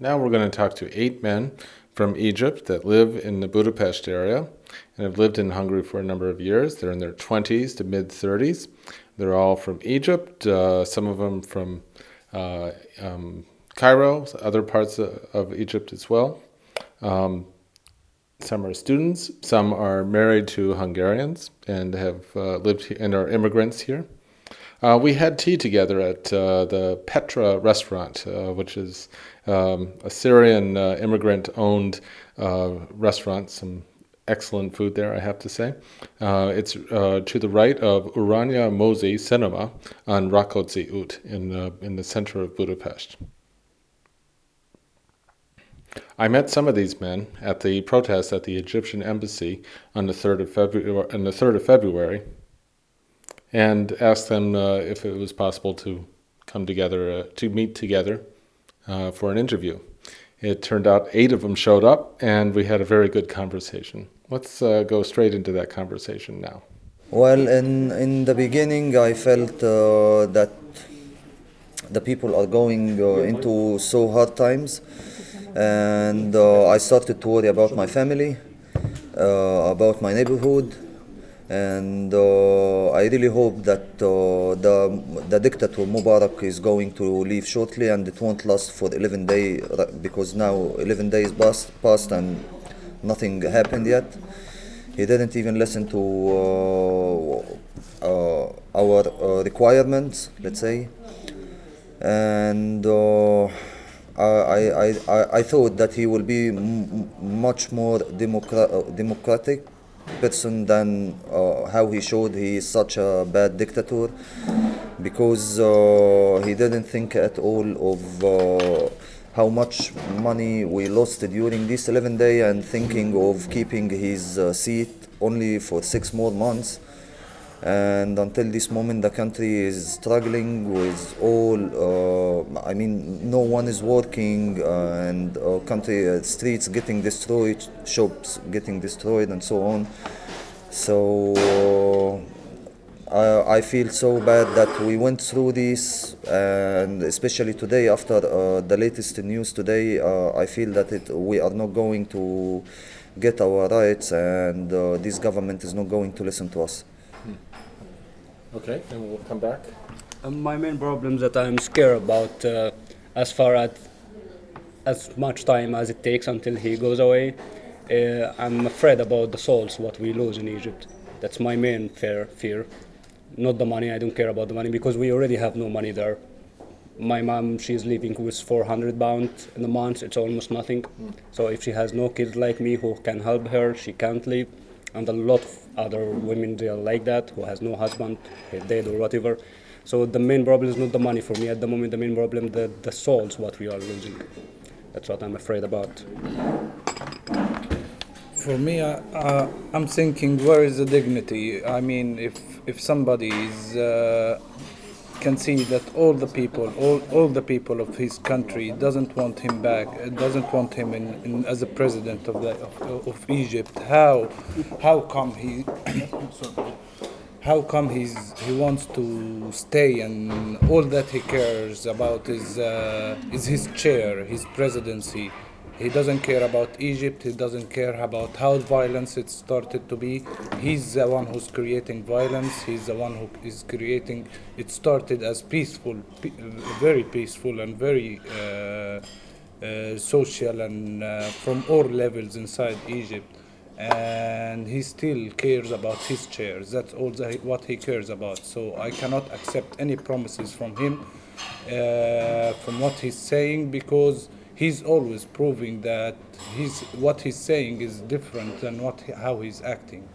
Now we're going to talk to eight men from Egypt that live in the Budapest area and have lived in Hungary for a number of years. They're in their 20s to mid 30s. They're all from Egypt, uh, some of them from uh, um, Cairo, other parts of, of Egypt as well. Um, some are students, some are married to Hungarians and have uh, lived he- and are immigrants here. Uh, we had tea together at uh, the Petra restaurant, uh, which is um, a Syrian uh, immigrant owned uh, restaurant. Some excellent food there, I have to say. It's to the right of Urania Mozi Cinema on Rakoczi Ut in, in the center of Budapest. I met some of these men at the protest at the Egyptian embassy on the 3rd of February, on the 3rd of February and asked them uh, if it was possible to come together, uh, to meet together uh, for an interview. It turned out eight of them showed up, and we had a very good conversation. Let's uh, go straight into that conversation now. Well, in, in the beginning, I felt uh, that the people are going uh, into so hard times, and uh, I started to worry about my family, uh, about my neighborhood, and uh, I really hope that uh, the the dictator Mubarak is going to leave shortly, and it won't last for 11 days because now 11 days passed, passed and nothing happened yet. He didn't even listen to uh, uh, our requirements, let's say, and. I, I, I, thought that he will be much more democra- uh, democratic person than uh, how he showed he is such a bad dictator because uh, he didn't think at all of uh, how much money we lost during this 11 day and thinking of keeping his uh, seat only for six more months and until this moment the country is struggling with all uh, i mean no one is working uh, and uh, country uh, streets getting destroyed shops getting destroyed and so on. So uh, I, I feel so bad that we went through this and especially today after uh, the latest news today i feel that it, we are not going to get our rights and this government is not going to listen to us Okay, and we'll come back. Uh, my main problem that I'm scared about, uh, as far as as much time as it takes until he goes away, uh, I'm afraid about the souls what we lose in Egypt. That's my main fear. Fear, not the money. I don't care about the money because we already have no money there. My mom, she's living with 400 pound in a month. It's almost nothing. Mm. So if she has no kids like me who can help her, she can't live and a lot of other women they are like that who has no husband dead or whatever. So the main problem is not the money for me. At the moment the main problem the the souls what we are losing. That's what i'm afraid about. For me, uh, uh, I'm thinking, where is the dignity? I mean, if if somebody is, uh, can see that all the people, all, all the people of his country doesn't want him back, uh, doesn't want him in, in as a president of the of, of Egypt. How how come he? (coughs) how come he's he wants to stay and all that he cares about is uh, is his chair, his presidency. He doesn't care about Egypt. He doesn't care about how violence it started to be. He's the one who's creating violence. He's the one who is creating. It started as peaceful, pe- very peaceful and very uh, uh, social and uh, from all levels inside Egypt. And he still cares about his chairs. That's all the, what he cares about. So I cannot accept any promises from him, uh, from what he's saying, because he's always proving that he's, what he's saying is different than what how he's acting.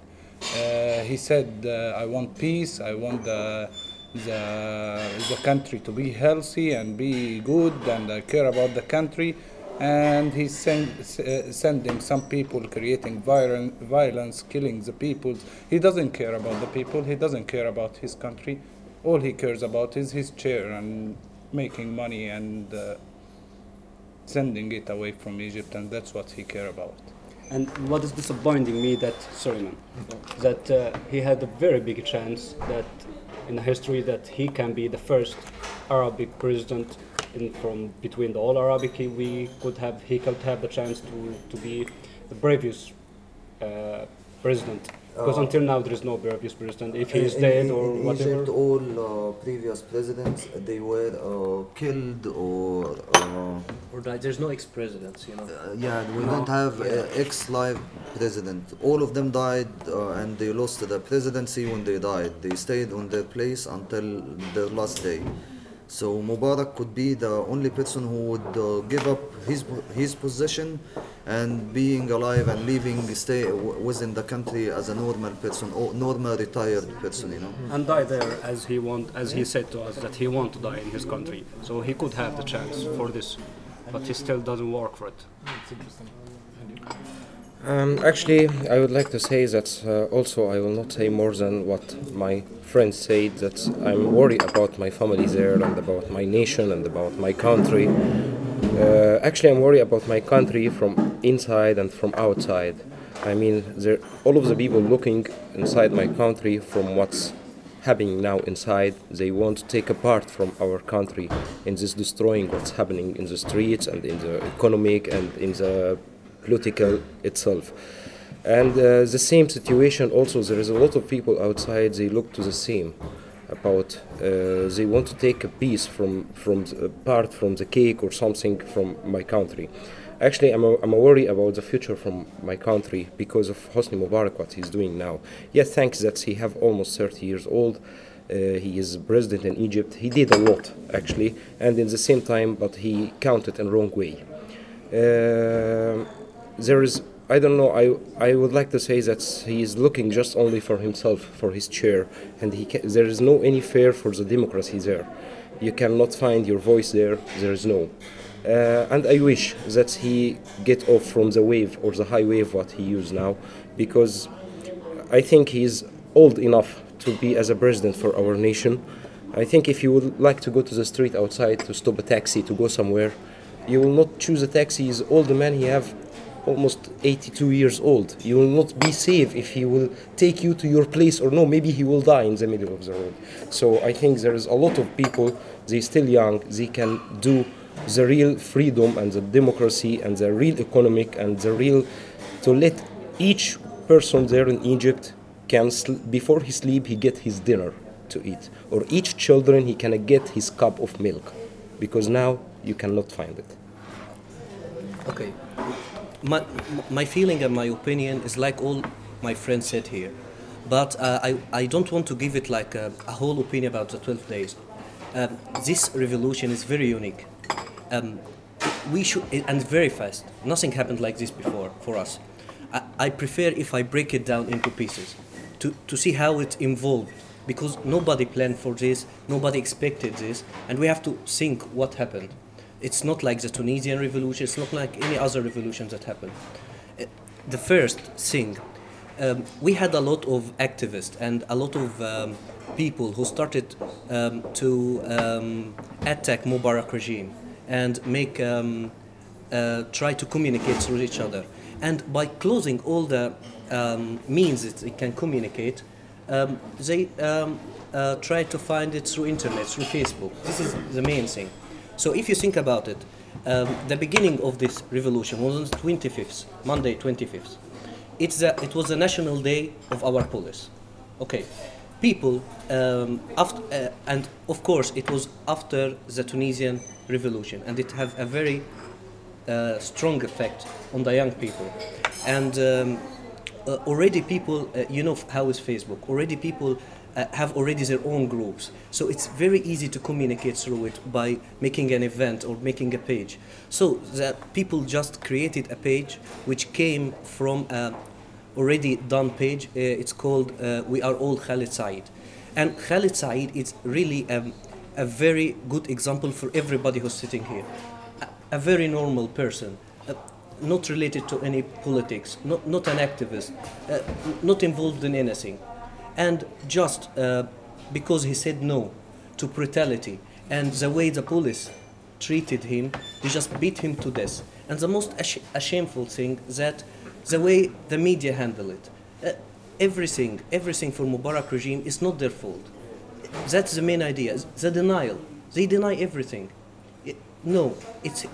Uh, he said, uh, "I want peace. I want the, the the country to be healthy and be good, and I care about the country." And he's send, uh, sending some people creating violence, violence, killing the people. He doesn't care about the people. He doesn't care about his country. All he cares about is his chair and making money and uh, sending it away from Egypt, and that's what he care about. And what is disappointing me that sorry man, that uh, he had a very big chance that in history that he can be the first Arabic president in from between the all Arabic we could have he could have the chance to, to be the previous uh, president because Uh, until now there is no previous president if he is In- dead in- or in whatever Egypt, all uh, previous presidents they were uh, killed or. Uh, Or that there's no ex-presidents, you know. yeah, we No. don't have Yeah. uh, ex-live president. All of them died uh, and they lost the presidency when they died. They stayed on their place until their last day. So Mubarak could be the only person who would uh, give up his his position and being alive and living stay w- within the country as a normal person or normal retired person you know? And die there as he want as he said to us that he want to die in his country. So he could have the chance for this but he still doesn't work for it Um, actually, I would like to say that uh, also I will not say more than what my friends said. That I'm worried about my family there and about my nation and about my country. Uh, actually, I'm worried about my country from inside and from outside. I mean, there, all of the people looking inside my country from what's happening now inside, they want to take a part from our country in this destroying what's happening in the streets and in the economic and in the political itself. And uh, the same situation also, there is a lot of people outside, they look to the same about, uh, they want to take a piece from, from the part from the cake or something from my country. Actually, I'm, a, I'm a worry about the future from my country because of Hosni Mubarak, what he's doing now. Yes, thanks that he have almost 30 years old. Uh, he is president in Egypt. He did a lot, actually, and in the same time, but he counted in wrong way. Uh, there is I don't know. I I would like to say that he is looking just only for himself, for his chair, and he ca- there is no any fair for the democracy there. You cannot find your voice there. There is no. Uh, and I wish that he get off from the wave or the high wave what he use now, because I think he is old enough to be as a president for our nation. I think if you would like to go to the street outside to stop a taxi to go somewhere, you will not choose a taxi. He's old man. He have almost 82 years old. You will not be safe if he will take you to your place or no, maybe he will die in the middle of the road. So I think there is a lot of people, they still young, they can do the real freedom and the democracy and the real economic and the real to let each person there in Egypt can before he sleep he get his dinner to eat or each children he can get his cup of milk because now you cannot find it. Okay. My, my feeling and my opinion is like all my friends said here. But uh, I, I don't want to give it like a, a whole opinion about the 12 days. Um, this revolution is very unique. Um, we should, and very fast. Nothing happened like this before for us. I, I prefer if I break it down into pieces to, to see how it evolved because nobody planned for this, nobody expected this, and we have to think what happened. It's not like the Tunisian revolution, it's not like any other revolution that happened. Uh, The first thing, um, we had a lot of activists and a lot of um, people who started um, to um, attack Mubarak regime and make um, uh, try to communicate through each other. And by closing all the um, means that they can communicate, they uh, try to find it through internet, through Facebook. This is the main thing. So if you think about it, um, the beginning of this revolution was on the 25th, Monday 25th. It's the, it was the national day of our police. Okay, people um, after, uh, and of course it was after the Tunisian revolution, and it have a very uh, strong effect on the young people. And um, uh, already people, uh, you know how is Facebook? Already people uh, have already their own groups. So it's very easy to communicate through it by making an event or making a page. So that people just created a page which came from a already done page. Uh, it's called uh, We Are All Khalid Said. And Khalid Said is really um, a very good example for everybody who's sitting here. A, a very normal person. Uh, not related to any politics, not, not an activist, uh, not involved in anything and just uh, because he said no to brutality and the way the police treated him, they just beat him to death. And the most ash- shameful thing that the way the media handle it, uh, everything, everything for Mubarak regime is not their fault. That's the main idea. The denial. They deny everything. It- no, it's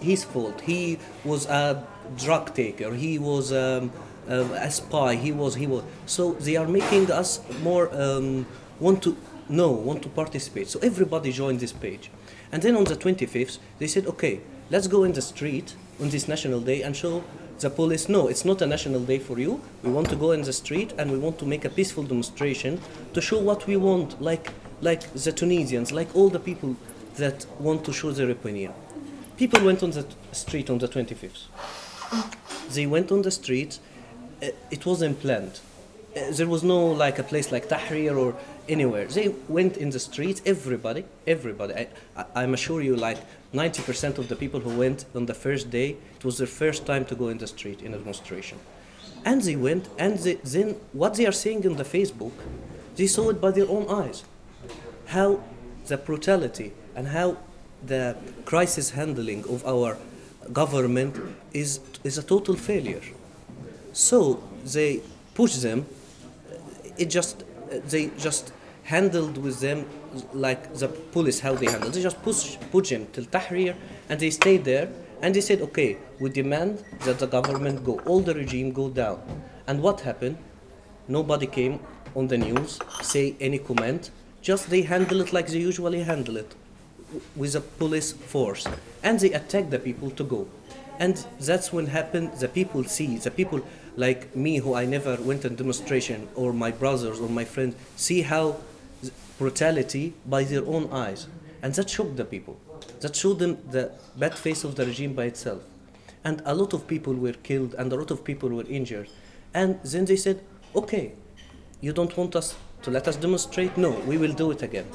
his fault. He was a drug taker. He was um, a spy. He was. He was. So they are making us more um, want to know, want to participate. So everybody joined this page, and then on the 25th they said, okay, let's go in the street on this national day and show the police no it's not a national day for you we want to go in the street and we want to make a peaceful demonstration to show what we want like like the tunisians like all the people that want to show their opinion people went on the street on the 25th they went on the streets. Uh, it wasn't planned. Uh, there was no like a place like Tahrir or anywhere. They went in the streets. Everybody, everybody. I, I'm assure you, like 90% of the people who went on the first day, it was their first time to go in the street in a demonstration. And they went, and they, then what they are saying on the Facebook, they saw it by their own eyes. How the brutality and how the crisis handling of our government is, is a total failure. So they push them. It just they just handled with them like the police how they handled. They just push push them till Tahrir, and they stayed there. And they said, okay, we demand that the government go, all the regime go down. And what happened? Nobody came on the news, say any comment. Just they handle it like they usually handle it, with a police force, and they attack the people to go. And that's when happened. The people see the people like me, who I never went on demonstration, or my brothers or my friends, see how brutality by their own eyes, and that shocked the people. That showed them the bad face of the regime by itself. And a lot of people were killed, and a lot of people were injured. And then they said, "Okay, you don't want us to let us demonstrate? No, we will do it again."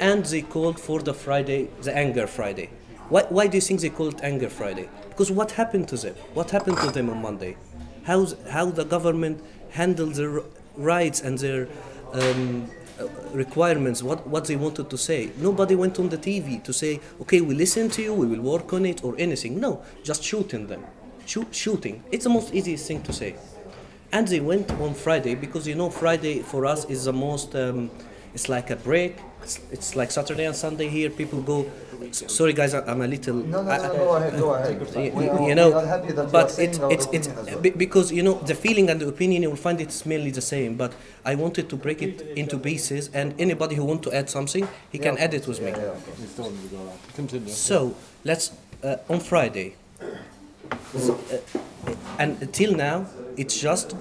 And they called for the Friday, the Anger Friday. Why, why do you think they call it Anger Friday? Because what happened to them? What happened to them on Monday? How's, how the government handled their rights and their um, uh, requirements, what, what they wanted to say. Nobody went on the TV to say, okay, we listen to you, we will work on it, or anything. No, just shooting them. Shoot, shooting. It's the most easiest thing to say. And they went on Friday because you know Friday for us is the most. Um, it's like a break. It's, it's like Saturday and Sunday here. People go. Sorry, guys, I'm a little. No, no, I- no, go ahead, go ahead. You, you- know, but are saying it's it's it's well. because you know the feeling and the opinion you will find it's mainly the same. But I wanted to break it into pieces, and anybody who want to add something, he can add it with me. Yeah, Continue. So let's uh, on Friday, uh, and till now it's just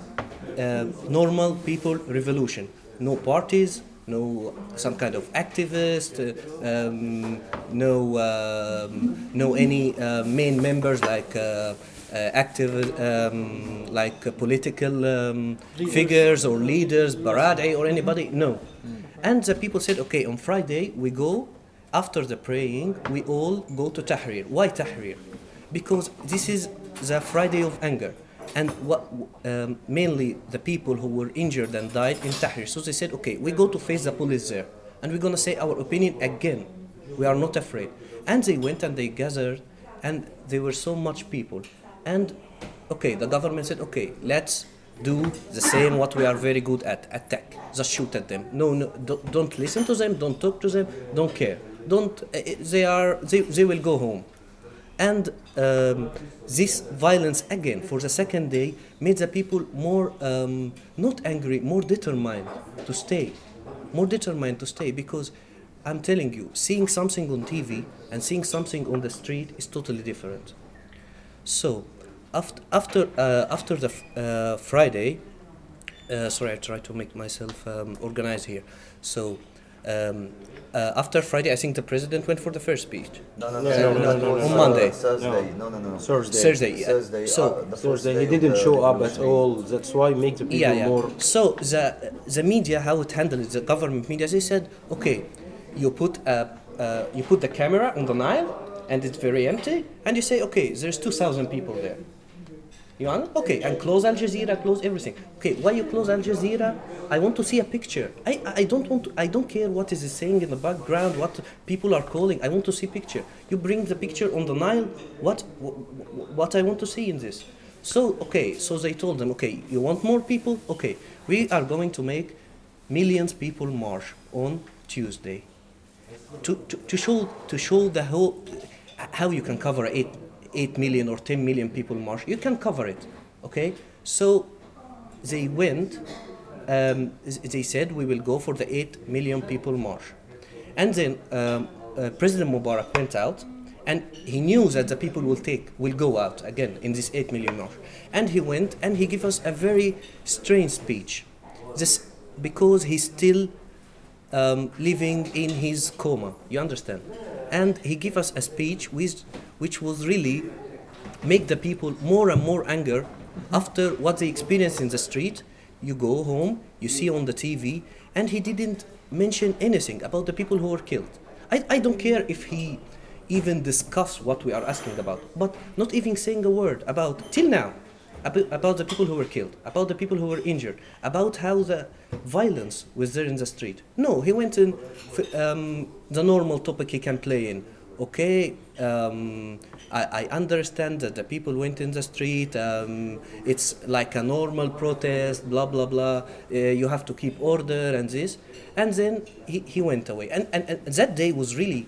uh, normal people revolution. No parties, no some kind of activist, uh, um, no um, no any uh, main members like. Uh, uh, active um, like uh, political um, figures or leaders, Baradei or anybody. No. And the people said, okay, on Friday we go after the praying, we all go to Tahrir. Why Tahrir? Because this is the Friday of anger. And what, um, mainly the people who were injured and died in Tahrir. So they said, okay, we go to face the police there. And we're going to say our opinion again. We are not afraid. And they went and they gathered, and there were so much people. And okay, the government said, okay, let's do the same what we are very good at attack just shoot at them no no don't, don't listen to them don't talk to them don't care don't eh, eh, they are they, they will go home and um, this violence again for the second day made the people more um, not angry more determined to stay more determined to stay because i'm telling you seeing something on tv and seeing something on the street is totally different so, after after uh, after the uh, Friday, uh, sorry, I try to make myself um, organized here. So. Um, uh, after Friday, I think the president went for the first speech. No, no, no, Uh, no, no, no, on no, Monday. Thursday. No, no, no. Thursday. Thursday. yeah. Thursday, So uh, the first Thursday, day he of didn't the show up at revolution. all. That's why make the people yeah, yeah. more. So the the media, how it handled it, the government media, they said, okay, you put a, uh, you put the camera on the Nile, and it's very empty, and you say, okay, there's two thousand people there. You know, okay, and close Al Jazeera, close everything. Okay, why you close Al Jazeera? I want to see a picture. I, I don't want to, I don't care what is saying in the background, what people are calling. I want to see picture. You bring the picture on the Nile. What what I want to see in this? So okay, so they told them, okay, you want more people? Okay, we are going to make millions people march on Tuesday to, to, to show to show the whole how you can cover it 8 million or 10 million people march, you can cover it. Okay? So they went, um, they said, we will go for the 8 million people march. And then um, uh, President Mubarak went out and he knew that the people will take will go out again in this 8 million march and he went and he gave us a very strange speech this because he's still um, living in his coma you understand and he gave us a speech with which was really make the people more and more anger after what they experience in the street. You go home, you see on the TV, and he didn't mention anything about the people who were killed. I, I don't care if he even discuss what we are asking about, but not even saying a word about till now ab- about the people who were killed, about the people who were injured, about how the violence was there in the street. No, he went in um, the normal topic he can play in. Okay, um, I, I understand that the people went in the street. Um, it's like a normal protest. Blah blah blah. Uh, you have to keep order and this, and then he, he went away. And, and and that day was really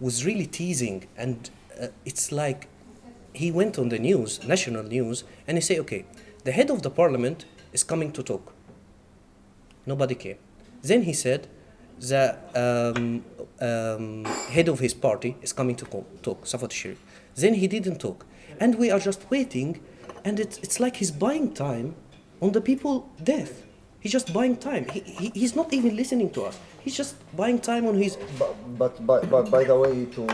was really teasing, and uh, it's like he went on the news, national news, and he said, okay, the head of the parliament is coming to talk. Nobody came. Then he said, the um, um, head of his party is coming to talk, Safwat Sherif. Then he didn't talk. And we are just waiting, and it's, it's like he's buying time on the people death. He's just buying time. He, he, he's not even listening to us. He's just buying time on his. But by, but by the way, to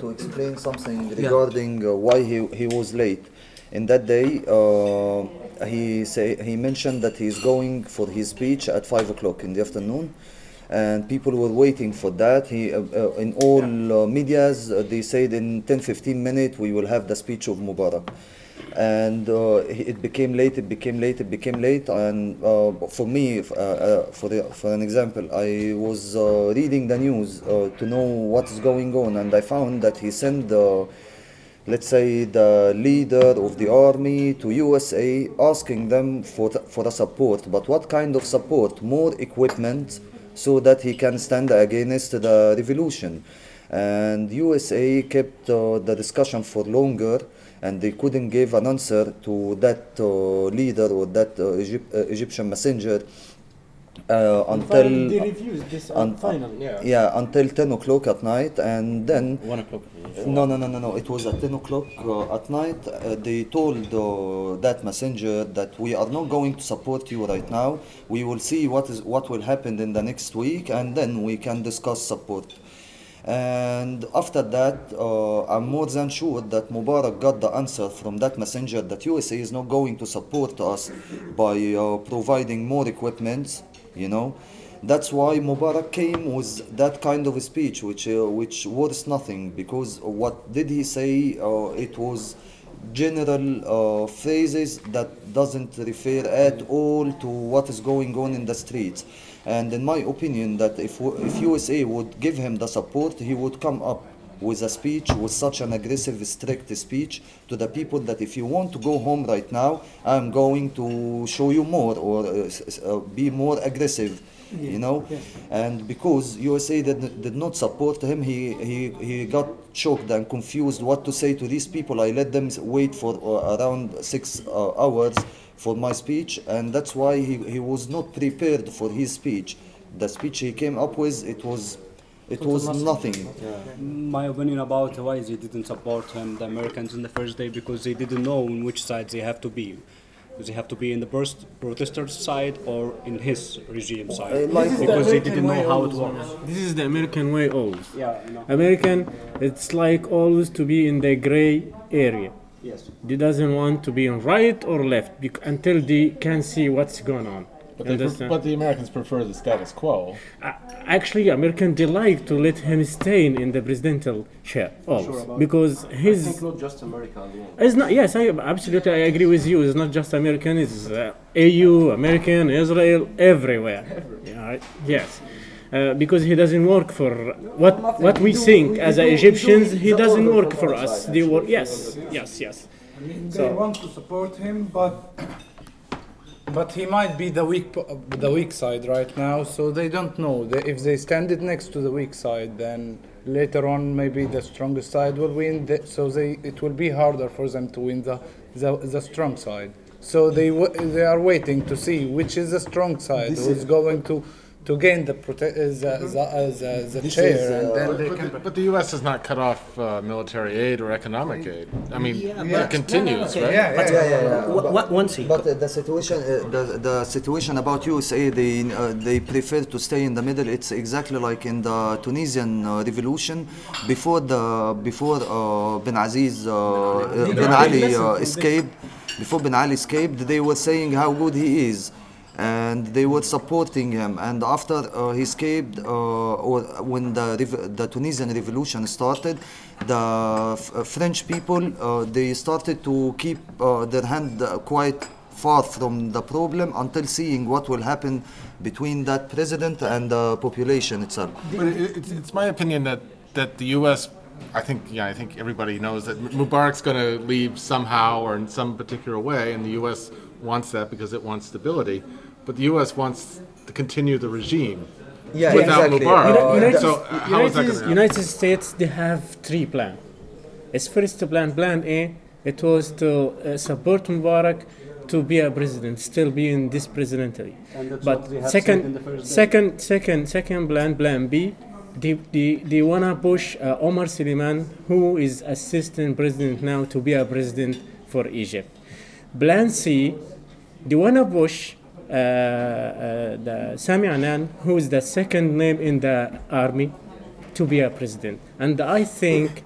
to explain something regarding uh, why he, he was late, in that day, uh, he say he mentioned that he's going for his speech at five o'clock in the afternoon, and people were waiting for that. He uh, uh, in all uh, media's uh, they said in 10-15 minutes we will have the speech of Mubarak and uh, it became late, it became late, it became late. And uh, for me, uh, uh, for, the, for an example, I was uh, reading the news uh, to know what's going on, and I found that he sent the, let's say, the leader of the army to USA asking them for, for a support. But what kind of support? More equipment so that he can stand against the revolution. And USA kept uh, the discussion for longer and they couldn't give an answer to that uh, leader or that uh, Egypt, Egyptian messenger uh, until finally they refused this, uh, finally, yeah. until 10 o'clock at night and then One o'clock. no no no no no it was at 10 o'clock uh, at night uh, they told uh, that messenger that we are not going to support you right now we will see what is what will happen in the next week and then we can discuss support and after that, uh, I'm more than sure that Mubarak got the answer from that messenger that USA is not going to support us by uh, providing more equipment, you know. That's why Mubarak came with that kind of a speech, which uh, which worth nothing. Because what did he say? Uh, it was general uh, phrases that doesn't refer at all to what is going on in the streets. And in my opinion, that if if USA would give him the support, he would come up with a speech, with such an aggressive, strict speech to the people that if you want to go home right now, I'm going to show you more or uh, uh, be more aggressive. You know, and because USA did, did not support him, he, he, he got shocked and confused what to say to these people. I let them wait for uh, around six uh, hours for my speech, and that's why he, he was not prepared for his speech. The speech he came up with, it was, it was nothing. My opinion about why they didn't support him, the Americans, in the first day, because they didn't know on which side they have to be. They have to be in the burst protesters' side or in his regime side, uh, This is the because they didn't know how it always, works. This is the American way always. Yeah, I know. American, it's like always to be in the gray area. Yes. They doesn't want to be in right or left bec- until they can see what's going on. But, they pre- but the Americans prefer the status quo. Actually, Americans they like to let him stay in the presidential chair always because his. It's not just America alone. It's not. Yes, I absolutely I agree with you. It's not just American. It's uh, AU, American, Israel, everywhere. Yeah, yes, uh, because he doesn't work for what what we think as a Egyptians. He doesn't work for us. They work. Yes, yes, yes. I mean, they So- want to support him, but but he might be the weak the weak side right now. So they don't know. If they stand it next to the weak side, then later on maybe the strongest side will win. So they it will be harder for them to win the the, the strong side. So they they are waiting to see which is the strong side This who's is- going to to gain the prote- uh, the, the, uh, the, the This chair, is, and uh, then but, they but can. the- but the U.S. has not cut off uh, military aid or economic aid. I mean, Yeah, it continues, no, no, right? okay. But- yeah, yeah, yeah. Wha- But- wha- one. But uh, the situation, uh, the, the situation about USA, they uh, they prefer to stay in the middle. It's exactly like in the Tunisian uh, revolution, before the before uh, Ben Aziz, uh, uh, Ben Ali uh, escaped. Before Ben Ali escaped, they were saying how good he is. And they were supporting him. And after uh, he escaped, uh, or when the, the Tunisian revolution started, the uh, French people uh, they started to keep their hand quite far from the problem until seeing what will happen between that president and the population itself. But it's, it's my opinion that, that the U.S. I think yeah I think everybody knows that Mubarak's going to leave somehow or in some particular way, and the U.S. wants that because it wants stability. But the U.S. wants to continue the regime Yeah, without exactly. Mubarak. United, so uh, how is that going to United States they have three plans. Its first plan, Plan A, it was to uh, support Mubarak to be a president, still being this presidency. But what they have said in the second, second, second, second plan, Plan B, they, they, they wanna push uh, Omar Suleiman, who is assistant president now, to be a president for Egypt. Plan C, they wanna push the Sami Anan, who is the second name in the army, to be a president. And I think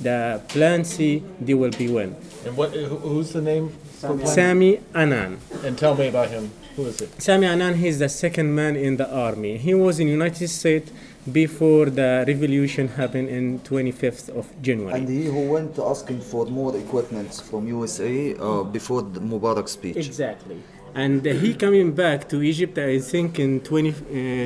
the Plan C, they will be win. And what? Who's the name? for Plan- Sami Anan. And tell me about him. Who is it? Sami Anan, he's the second man in the army. He was in United States before the revolution happened in 25th of January. And he who went asking for more equipment from USA uh, before the Mubarak speech. Exactly. And he coming back to Egypt, I think, in 20, uh,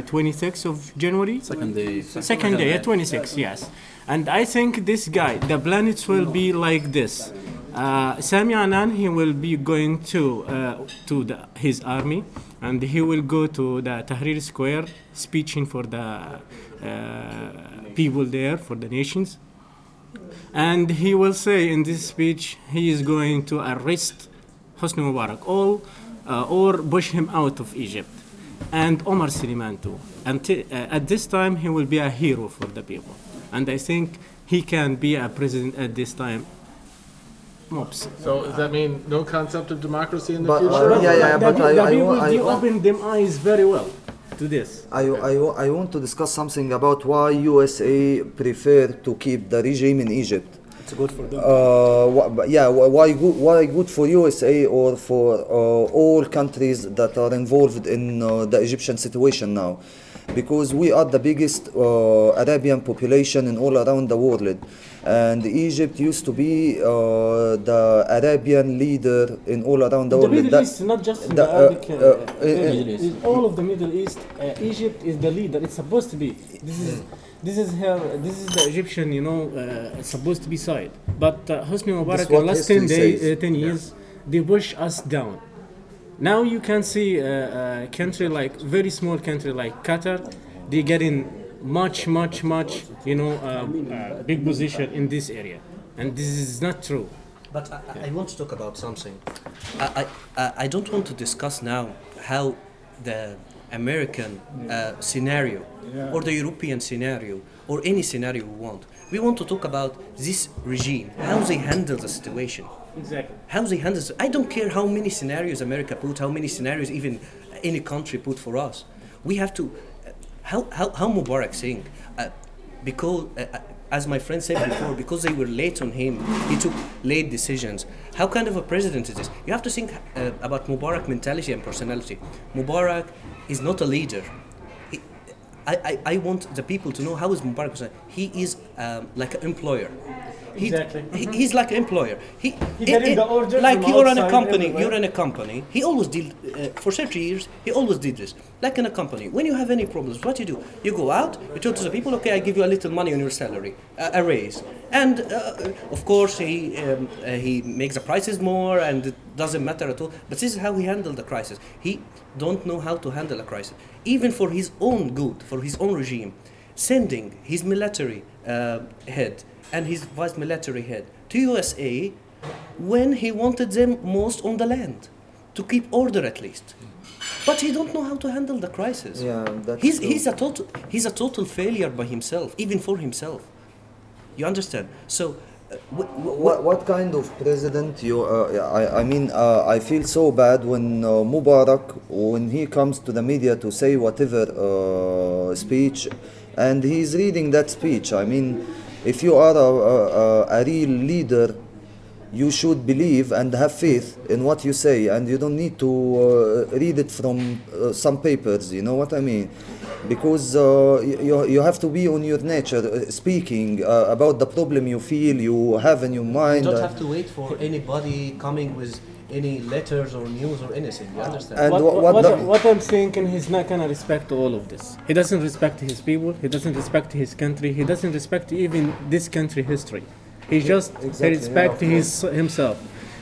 26th of January. Second day. Second day, yeah, 26, yes. And I think this guy, the planets will be like this. Uh, Sami Anan, he will be going to uh, to the, his army, and he will go to the Tahrir Square, speaking for the uh, people there, for the nations. And he will say in this speech, he is going to arrest Hosni Mubarak, all, or push him out of Egypt, and Omar Suleiman too. And t- uh, at this time, he will be a hero for the people. And I think he can be a president at this time. Mops. So does that mean no concept of democracy in the But, future? uh, yeah, yeah, the, but I- the I people, wa- I they open them eyes very well to this. I, I, I want to discuss something about why USA prefer to keep the regime in Egypt. It's good for them. Uh, yeah, why good, why good for USA or for uh, all countries that are involved in uh, the Egyptian situation now? Because we are the biggest uh, Arabian population in all around the world, and Egypt used to be uh, the Arabian leader in all around the, The world. Middle That- East, not just in the, the uh, Arabic all of the Middle East. Uh, Egypt is the leader. It's supposed to be. This is this is her. This is the Egyptian, you know, uh, supposed to be side. But uh, Hosni Mubarak, what in last ten days, uh, ten years, they push us down. Now you can see a, a country like very small country like Qatar, they getting much, much, much, you know, uh, uh, big position in this area, and this is not true. But I, I want to talk about something. I, I, I don't want to discuss now how the American uh, scenario Yeah. or the European scenario or any scenario we want. We want to talk about this regime, how they handle the situation. Exactly. How they handle. I don't care how many scenarios America put, how many scenarios even any country put for us. We have to, uh, how, how, how Mubarak saying, uh, because, uh, uh, as my friend said before, because they were late on him, he took late decisions. How kind of a president is this? You have to think uh, about Mubarak mentality and personality. Mubarak is not a leader. He- I, I, I want the people to know how is Mubarak. He is um, like an employer. He, Exactly. he, he's like an employer. He, He getting the orders like you're in a company. everywhere. You're in a company. He always did uh, for 30 years. He always did this. Like in a company, when you have any problems, what do you do? You go out. You talk to the people. Okay, I give you a little money on your salary, uh, a raise, and uh, of course he um, uh, he makes the prices more, and it doesn't matter at all. But this is how he handled the crisis. He don't know how to handle a crisis, even for his own good, for his own regime, sending his military uh, head and his vice military head to USA when he wanted them most on the land to keep order at least. but he don't know how to handle the crisis. Yeah, that's he's true. he's a total he's a total failure by himself, even for himself. You understand? So. Uh, wh- wh- What, what kind of president you? Uh, I, I mean, uh, I feel so bad when uh, Mubarak, when he comes to the media to say whatever uh, speech, and he's reading that speech. I mean, if you are a, a, a real leader, you should believe and have faith in what you say, and you don't need to uh, read it from uh, some papers. You know what I mean? Because uh, you, you have to be on your nature, uh, speaking uh, about the problem you feel, you have in your mind. You don't uh, have to wait for anybody coming with any letters or news or anything. You understand? And what, wha- what, what the- what I'm thinking, he's not gonna respect all of this. He doesn't respect his people. He doesn't respect his country. He doesn't respect even this country history. He just exactly, respect of his himself.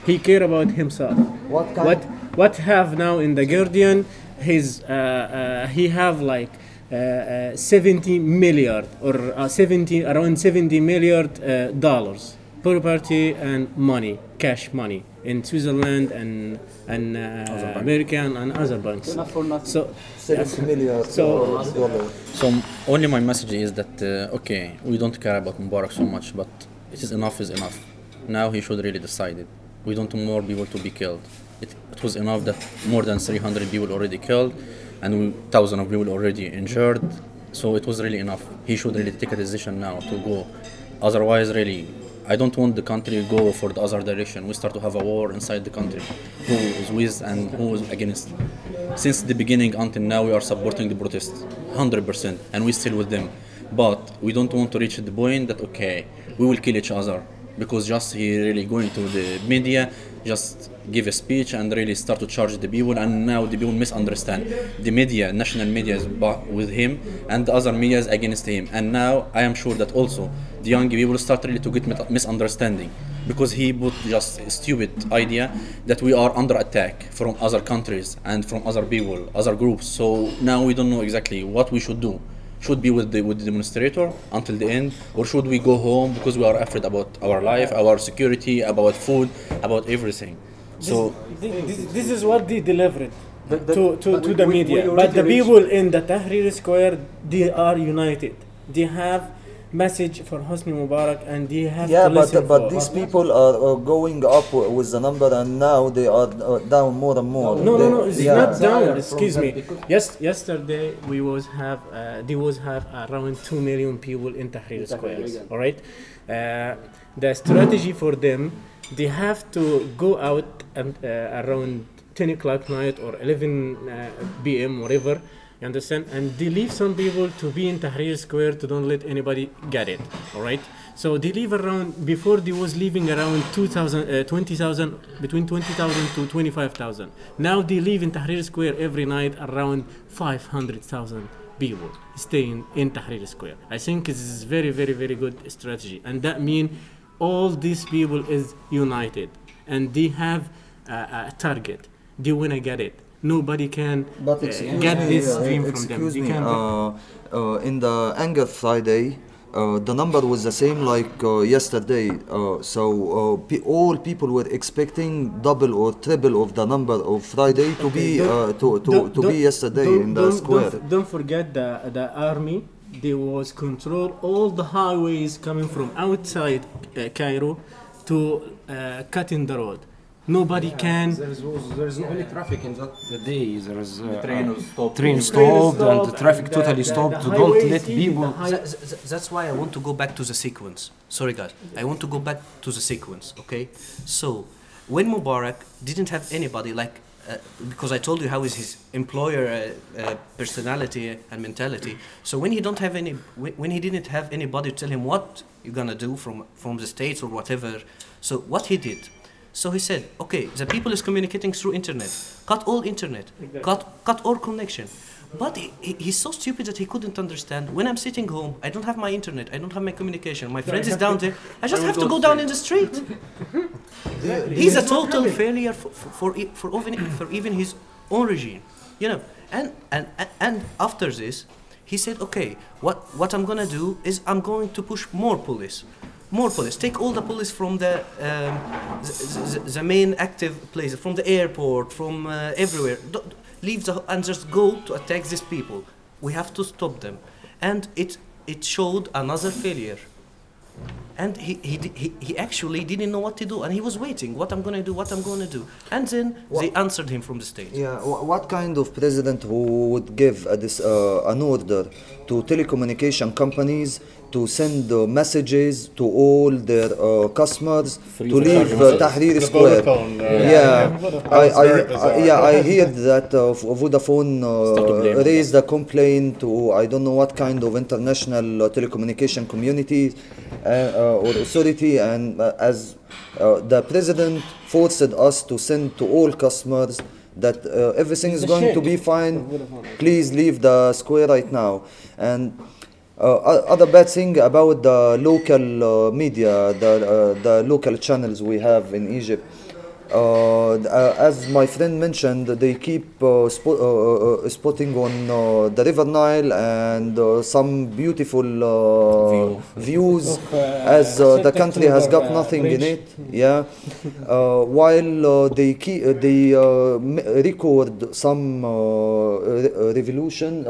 He care about himself. What kind- what what have now in the Guardian? His uh, uh, he have like. Uh, uh, 70 milliard or uh, 70 around 70 milliard uh, dollars property and money cash money in Switzerland and and uh, American and other banks Not for nothing. so 70 million so. So only my message is that uh, okay, we don't care about Mubarak so much, but it is enough is enough. Now he should really decide it. We don't want more people to be killed. It, it was enough that more than 300 people already killed, and thousands of people already injured. So it was really enough. He should really take a decision now to go. Otherwise, really, I don't want the country to go for the other direction. We start to have a war inside the country. Who is with and who is against? Since the beginning until now, we are supporting the protests, 100%, and we still with them. But we don't want to reach the point that okay, we will kill each other because just he really going to the media, just give a speech and really start to charge the people, and now the people misunderstand. The media, national media, is with him, and the other media is against him. And now I am sure that also the young people start really to get misunderstanding because he put just a stupid idea that we are under attack from other countries and from other people, other groups. So now we don't know exactly what we should do. Should be with the with the demonstrator until the end, or should we go home because we are afraid about our life, our security, about food, about everything? So this, this, this is what they delivered But the- to, to, to we- the media. we but the already people in the Tahrir Square, they are united. They have message for Hosni Mubarak and they have Yeah, to but listen but for these people are uh, going up w- with the number, and now they are uh, down more and more. No, no, They- no, it's yeah. not down. Excuse me. Yes, yesterday we was have uh, they was have around two million people in Tahrir Square. All right. Uh, the strategy for them, they have to go out and, uh, around 10 o'clock night or 11 uh, p.m. whatever. You understand? And they leave some people to be in Tahrir Square to don't let anybody get it. All right. So they leave around before they was leaving around 2,000, uh, 20,000 between 20,000 to 25,000. Now they live in Tahrir Square every night around 500,000 people staying in Tahrir Square. I think this is very very very good strategy, and that mean all these people is united and they have a, a target. They wanna get it. Nobody can But uh, get me, this dream from them. excuse They me, uh, uh, in the Anger Friday, uh, the number was the same like uh, yesterday. Uh, so uh, pe- all people were expecting double or triple of the number of Friday to be uh, to, to, to be yesterday in the don't- square. Don't, don't forget the the army. They was control all the highways coming from outside uh, Cairo to uh, cut the road. Nobody can. There's, there's only traffic in that the day. There is uh, The train was stopped. Train Train stopped and the traffic and totally the- stopped. the to don't let people. high- Tha- tha- that's why I want to go back to the sequence. Sorry, guys. I want to go back to the sequence, okay? So, when Mubarak didn't have anybody, like, uh, because I told you how is his employer uh, uh, personality and mentality. So when he don't have any, when when he didn't have anybody to tell him what you're gonna do from from the states or whatever. So what he did, so he said, okay, the people is communicating through internet. Cut all internet. Exactly. Cut cut all connection. But he, he- he's so stupid that he couldn't understand. When I'm sitting home, I don't have my internet, I don't have my communication. My friend is down there. I just I have to go go down in the street. Exactly. He's a total failure for for, for, for, even, for even his own regime, you know. And and and- and after this, he said, okay, what what I'm gonna do is I'm going to push more police, more police. Take all the police from the um, the, the, the main active places, from the airport, from uh, everywhere. Do- leave the and just go to attack these people. We have to stop them, and it it showed another failure. And he, he, he, he actually didn't know what to do, and he was waiting. What I'm gonna do? What I'm gonna do? And then they answered him from the stage. Yeah, what kind of president would give a dis, uh, an order to telecommunication companies to send uh, messages to all their uh, customers to leave uh, Tahrir Square? Vodafone, uh, yeah, yeah, Vodafone. I, That I. I, yeah, I heard that uh, Vodafone Start to blame uh, raised a complaint to I don't know what kind of international uh, telecommunication community uh, uh, or authority, and uh, as uh, the president forced us to send to all customers that uh, everything is It's a going to be fine. Please leave the square right now. And uh, other bad thing about the local uh, media, the uh, the local channels we have in Egypt. Uh, uh, as my friend mentioned, they keep uh, spo spotting on the River Nile and some beautiful View. views of, as the country has got nothing bridge. in it. Yeah, while they they record some revolution,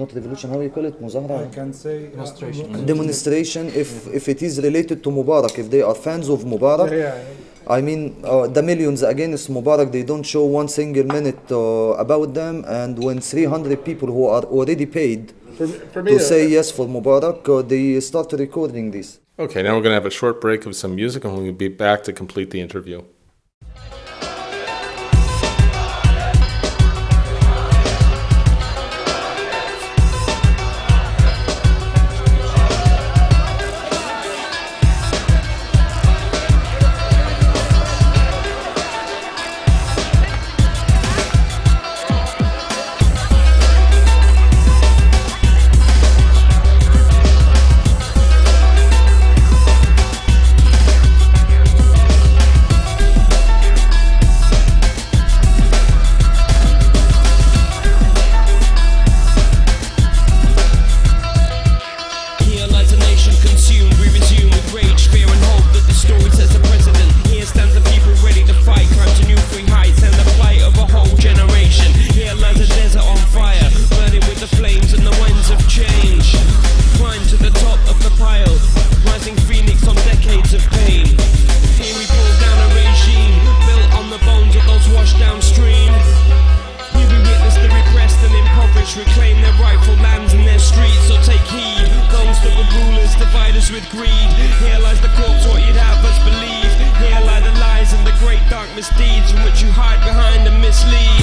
not revolution. How do you call it? Muzahra. I can say demonstration. Demonstration. If if it is related to Mubarak, if they are fans of Mubarak. Yeah, yeah. I mean, uh, the millions against Mubarak, they don't show one single minute uh, about them. And when 300 people who are already paid For- for me, to uh, say yes for Mubarak, uh, they start recording this. Okay, now we're going to have a short break of some music and we'll be back to complete the interview. Us, with greed. Here lies the corpse, what you'd have us believe. Here lie the lies and the great dark misdeeds from which you hide behind and mislead.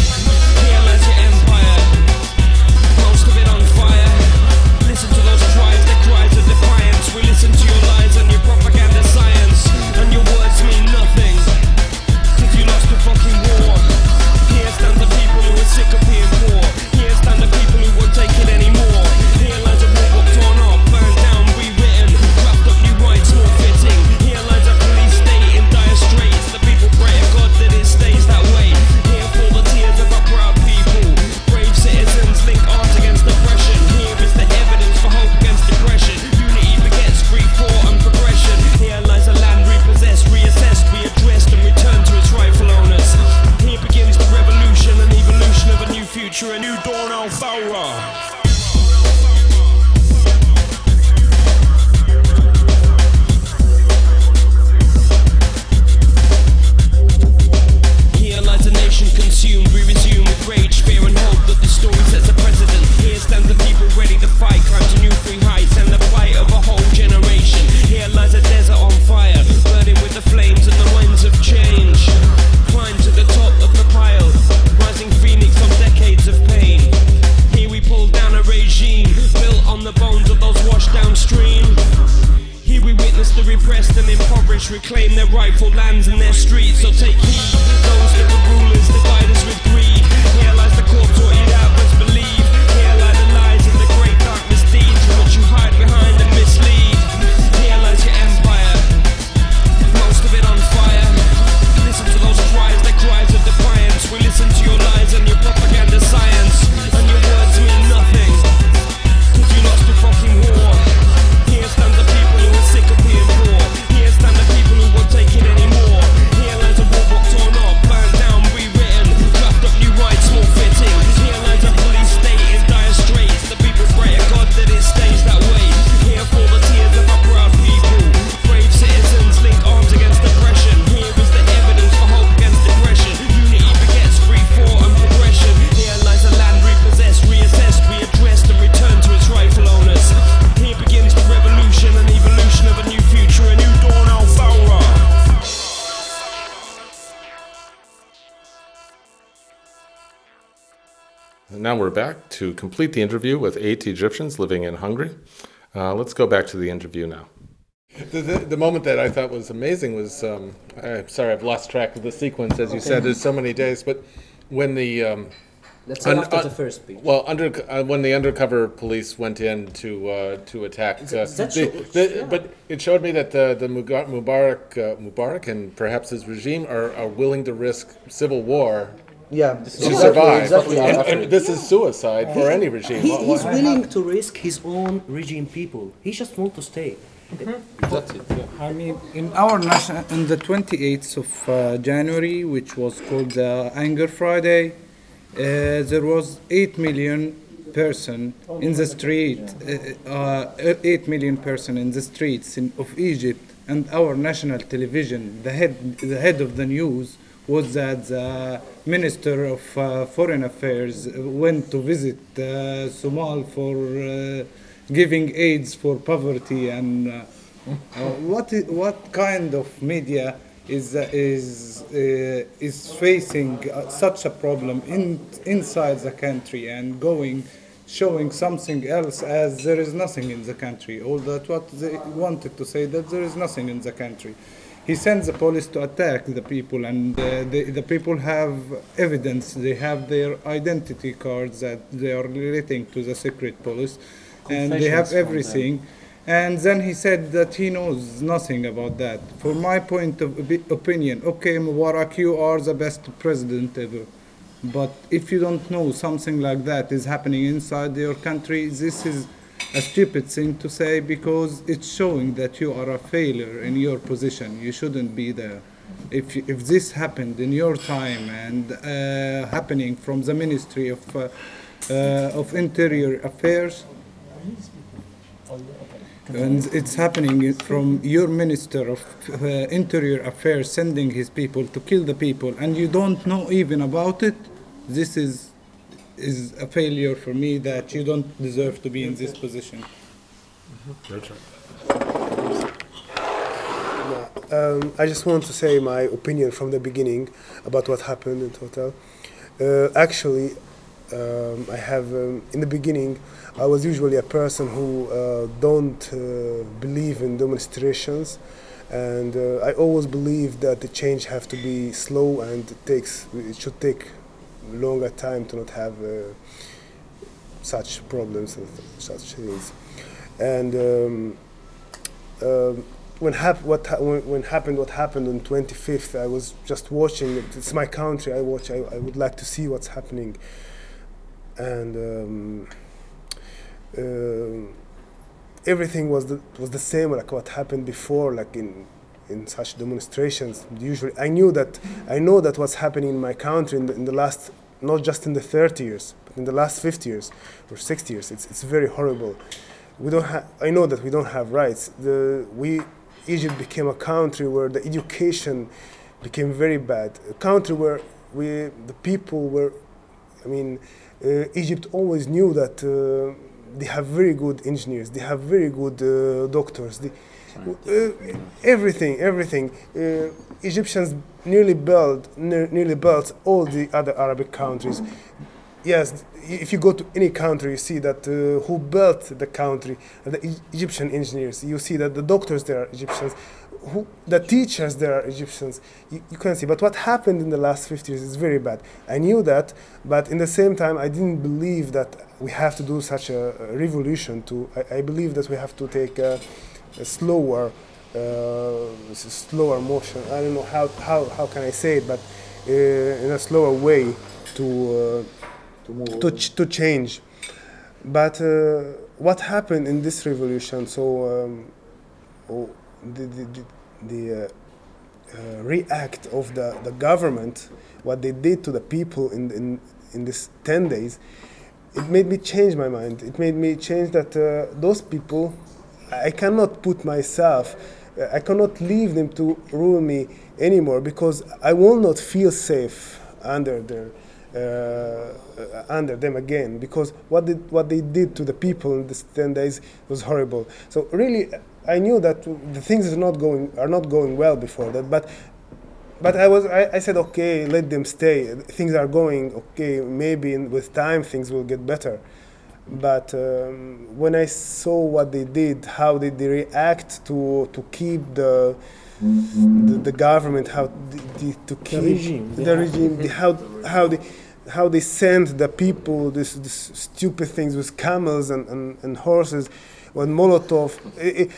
To complete the interview with eight Egyptians living in Hungary. Uh, let's go back to the interview now. The, the, the moment that I thought was amazing was um, I'm sorry, I've lost track of the sequence, as you Okay. said, there's so many days, but when the. Um, Let's say after the first speech. Well, under, uh, when the undercover police went in to uh, to attack, uh, that the- shows, the- yeah. but it showed me that the, the Mubarak uh, Mubarak and perhaps his regime are, are willing to risk civil war. Yeah, to exactly, survive, exactly. and, and this is suicide for any regime. He, he's what- willing to risk his own regime people. He just want to stay. That's it. Yeah. I mean, in our national, on the 28th of uh, January, which was called the Anger Friday, uh, there was 8 million person in the street, uh, uh, 8 million person in the streets in, of Egypt, and our national television, the head, the head of the news was that the Minister of uh, Foreign Affairs went to visit uh, Somal for uh, giving aids for poverty and uh, uh, what what kind of media is uh, is uh, is facing such a problem in inside the country and going showing something else as there is nothing in the country? All that what they wanted to say that there is nothing in the country he sends the police to attack the people and uh, the, the people have evidence they have their identity cards that they are relating to the secret police and they have Confessions from them. everything and then he said that he knows nothing about that. From my point of opinion, okay, Mubarak, you are the best president ever. But if you don't know something like that is happening inside your country, this is a stupid thing to say because it's showing that you are a failure in your position. You shouldn't be there. If, if this happened in your time and uh, happening from the Ministry of, uh, uh, of Interior Affairs, and it's happening from your minister of uh, interior affairs sending his people to kill the people and you don't know even about it this is is a failure for me that you don't deserve to be in this position. Um, I just want to say my opinion from the beginning about what happened in total. Uh, actually, um, I have um, in the beginning I was usually a person who uh, don't uh, believe in demonstrations, and uh, I always believe that the change have to be slow and it takes it should take longer time to not have uh, such problems and such things, and. Um, um, when, hap- what ha- when, when happened what happened on 25th i was just watching it. It's my country. I watch i, I would like to see what's happening. And um, um everything was the, was the same like what happened before like in in such demonstrations. Usually i knew that i know that what's happening in my country in the, in the last not just in the 30 years but in the last 50 years or 60 years it's, it's very horrible. We don't have i know that we don't have rights. The we egypt became a country where the education became very bad a country where we the people were i mean uh, egypt always knew that uh, they have very good engineers they have very good uh, doctors they, uh, everything everything. Uh, egyptians nearly built ne- nearly built all the other arabic countries. Yes if you go to any country you see that uh, who built the country the E- egyptian engineers. You see that the doctors there are egyptians. Who, the teachers there are egyptians. You, you can see. But what happened in the last 50 years is very bad. I knew that but in the same time i didn't believe that we have to do such a, a revolution to I, I believe that we have to take a, a slower uh, slower motion i don't know how, how, how can i say it but uh, in a slower way to uh, to, ch- to change. But uh, what happened in this revolution? So um, oh, the the, the, uh, react of the, the government, what they did to the people in in in this ten days, it made me change my mind. It made me change that those people, I cannot put myself. I cannot leave them to rule me anymore because I will not feel safe under their uh, under them again because what did what they did to the people in these 10 days was horrible so really i knew that the things are not going are not going well before that but but I was I, I said okay, let them stay. Things are going okay. Maybe in, with time things will get better. But um, when I saw what they did, how did they react to to keep the the, the government, how the, the, to keep regime, the yeah. regime, the, how how they how they send the people this, this stupid things with camels and, and, and horses when Molotov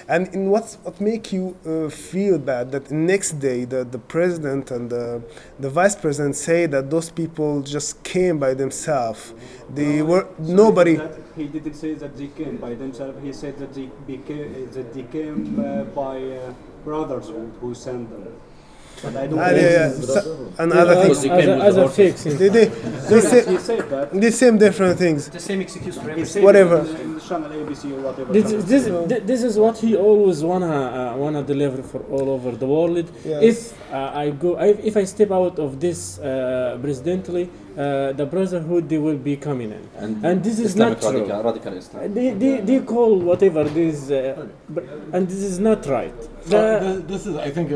and in what's what make you uh, feel bad that next day the, the president and the, the vice president say that those people just came by themselves they were nobody he didn't say that they came by themselves. He said that they became that they came uh, by uh, brothers who, who sent them. But I don't. Think- yeah, yeah. So- and other things. Other fakes. They, they, they, He say, said that. they say different things. The same excuse for everything. Whatever. in, in the channel ABC or whatever. This, this, this is what he always wanna uh, wanna deliver for all over the world. Yes. If uh, I go, I, if I step out of this uh, presidentially, uh, the brotherhood they will be coming in, And this is Islamic not true. radical- radical Islam. They, they, they call whatever this, uh, br- and this is not right. So The- th- this is, I think,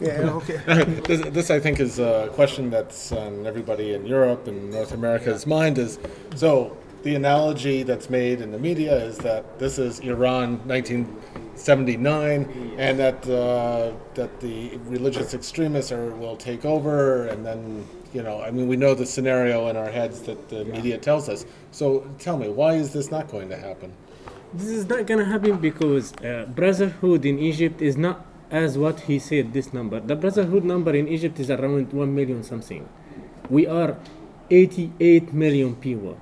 Yeah, okay. (laughs) this, this, I think, is a question that's on everybody in Europe and North America's mind. Is so the analogy that's made in the media is that this is Iran, 1979, and that uh, that the religious extremists are will take over, and then you know, I mean, we know the scenario in our heads that the media tells us. So tell me, why is this not going to happen? This is not gonna happen because uh, brotherhood in Egypt is not as what he said. This number, the brotherhood number in Egypt is around one million something. We are 88 million people.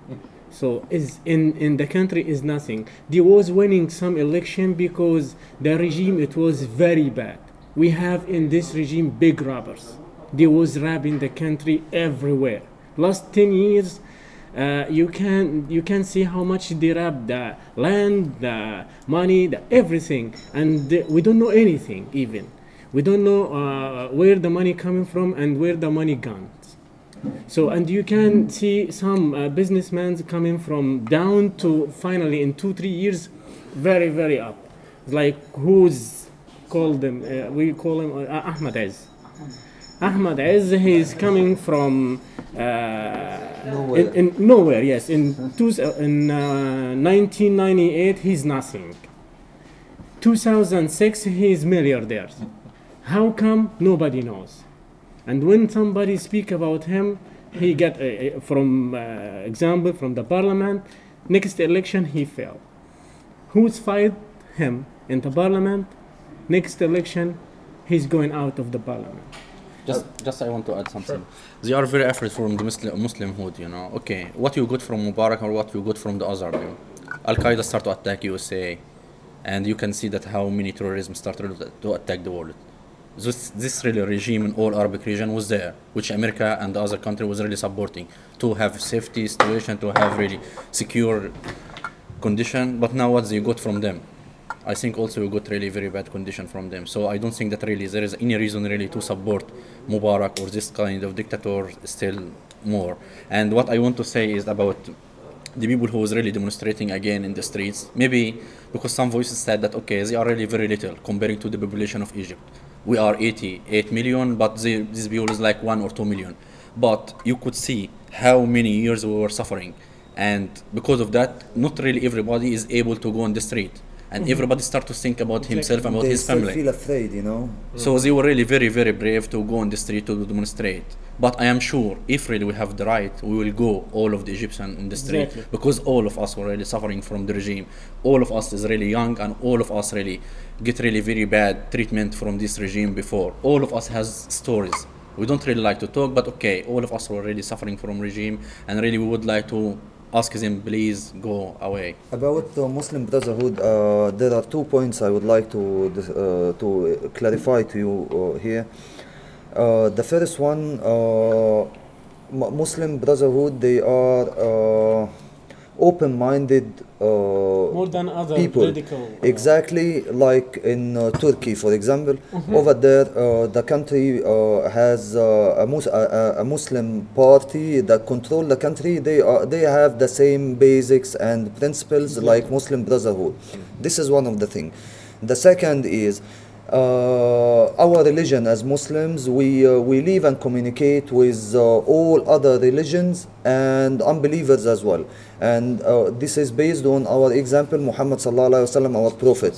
So is in in the country is nothing. They was winning some election because the regime it was very bad. We have in this regime big robbers. They was robbing the country everywhere. Last 10 years, uh, you can you can see how much they rob the land, the money, the everything, and we don't know anything even. We don't know uh, where the money coming from and where the money gone. So and you can see some uh, businessmen coming from down to finally in two three years, very very up. Like who's called them? Uh, we call him uh, Ahmed. Ahmed Ezz, he is coming from uh, Nowhere. In, in nowhere. Yes, in two, in uh, 1998 he's nothing. 2006 he is milliardaire. How come nobody knows? And when somebody speak about him, he get uh, uh, from uh, example from the parliament. Next election he fell. Who's fight him in the parliament? Next election, he's going out of the parliament. Just, just I want to add something. They are very afraid from the Muslim Muslimhood, you know. Okay, what you got from Mubarak or what you got from the other? You know? Al Qaeda start to attack USA, and you can see that how many terrorism started to attack the world. This, this really regime in all Arabic region was there, which America and the other country was really supporting to have safety situation, to have really secure condition. But now what they got from them? I think also got really very bad condition from them. So I don't think that really there is any reason really to support Mubarak or this kind of dictator still more. And what I want to say is about the people who was really demonstrating again in the streets. Maybe because some voices said that okay, they are really very little comparing to the population of Egypt. We are 88 million, but they, these people is like one or two million. But you could see how many years we were suffering, and because of that, not really everybody is able to go on the street, and Mhm. everybody start to think about himself and about they his family. feel afraid, you know. So they were really very, very brave to go on the street to demonstrate. But I am sure if really we have the right, we will go all of the Egyptian in the street Exactly. because all of us were really suffering from the regime. All of us is really young and all of us really get really very bad treatment from this regime before. All of us has stories. We don't really like to talk, but okay, all of us were really suffering from regime and really we would like to ask them please go away. About the Muslim Brotherhood, uh, there are two points I would like to uh, to clarify to you uh, here. Uh, the first one, uh, Muslim Brotherhood, they are uh, open-minded uh, More than other people. radical, uh, Exactly like in uh, Turkey, for example. Mhm. Over there, uh, the country uh, has uh, a, mus- a, a Muslim party that control the country. They are they have the same basics and principles like Muslim Brotherhood. This is one of the thing. The second is. uh, our religion as Muslims, we, uh, we live and communicate with uh, all other religions and unbelievers as well. And uh, this is based on our example, Muhammad sallallahu alaihi wasallam, our prophet.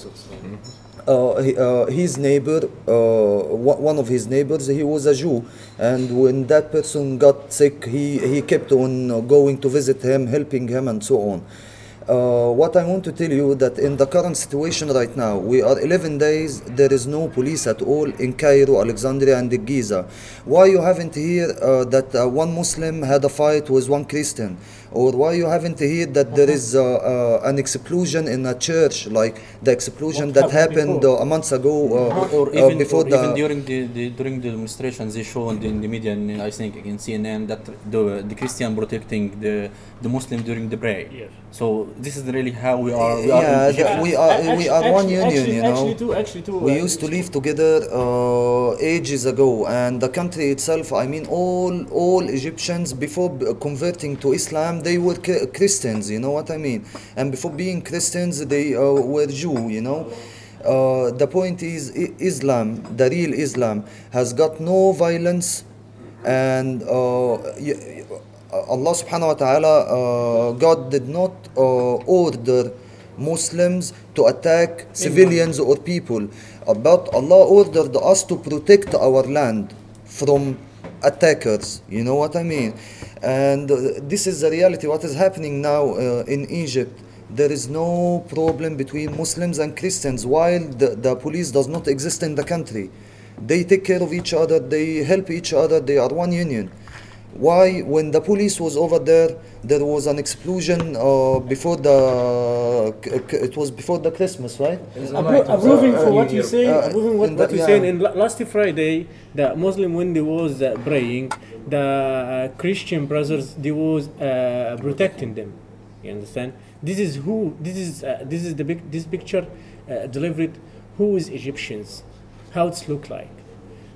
Uh, uh, his neighbor, uh, one of his neighbors, he was a Jew, and when that person got sick, he, he kept on uh, going to visit him, helping him, and so on. Uh, what I want to tell you that in the current situation right now, we are 11 days. There is no police at all in Cairo, Alexandria, and Giza. Why you haven't heard uh, that uh, one Muslim had a fight with one Christian, or why you haven't heard that there is uh, uh, an explosion in a church, like the explosion that happened uh, a month ago uh, or uh, even, before or the. even during the, the during the demonstrations they showed in the media and I think in CNN that the the Christian protecting the the Muslim during the prayer. Yes. So this is really how we are. We are yeah, in Egypt. that we are we are one actually- union, actually- you know. actually too- actually too, we uh, used to live together uh, ages ago, and the country itself. I mean, all all Egyptians before b- converting to Islam, they were Christians. You know what I mean? And before being Christians, they uh, were Jew. You know. Uh, the point is, Islam, the real Islam, has got no violence, and uh, y- Allah subhanahu wa ta'ala, uh, God did not uh, order Muslims to attack civilians or people, Uh, but Allah ordered us to protect our land from attackers. You know what I mean? And uh, this is the reality. What is happening now uh, in Egypt? There is no problem between Muslims and Christians while the, the police does not exist in the country. They take care of each other, they help each other, they are one union. Why, when the police was over there, there was an explosion uh, before the, c- c- it was before the Christmas, right? Appro- approving for what you say, Uh, approving what, what you yeah. saying. In last Friday, the Muslim when they was uh, praying, the uh, Christian brothers they was uh, protecting them. You understand? This is who. This is uh, this is the big this picture uh, delivered. Who is Egyptians? How it's look like?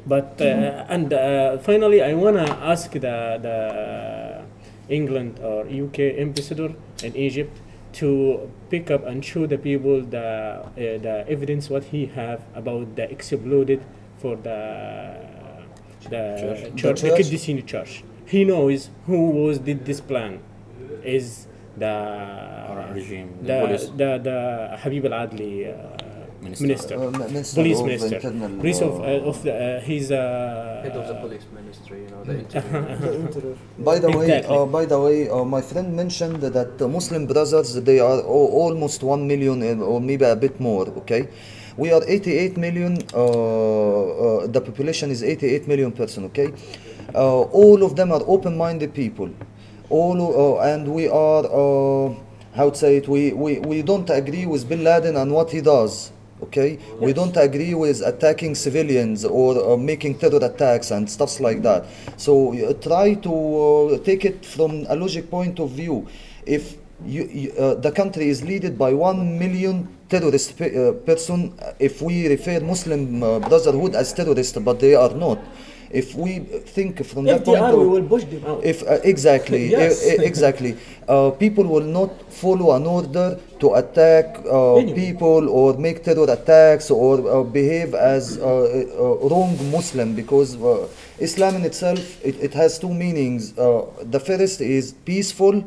But uh, and uh, finally, I wanna ask the the England or UK ambassador in Egypt to pick up and show the people the uh, the evidence what he have about the exploded for the the Church. church, The the church? Qadisini church. He knows who was did this plan. Is the regime, the the the, the Habib Al Adli uh, Minister. minister, Uh, minister police of minister, internal, police of, uh, of the, uh, he's uh, Head of the police ministry, you know, the (laughs) interior. (laughs) By the way, Exactly. uh, by the way, uh, my friend mentioned that the Muslim brothers they are al- almost one million or maybe a bit more. Okay, we are 88 million. Uh, uh, the population is 88 million person. Okay, uh, all of them are open-minded people. All uh, and we are uh, how to say it. We, we we don't agree with Bin Laden and what he does. Okay, we don't agree with attacking civilians or uh, making terror attacks and stuffs like that. So uh, try to uh, take it from a logic point of view. If you, uh, the country is led by one million terrorist pe- uh, person, if we refer Muslim uh, Brotherhood as terrorists, but they are not. If we think from that If they point are, of we will push them out. if uh, exactly (laughs) Yes. e- exactly uh, people will not follow an order to attack uh, Anyway. people or make terror attacks or uh, behave as uh, uh, wrong muslim because uh, islam in itself it, it has two meanings uh, the first is peaceful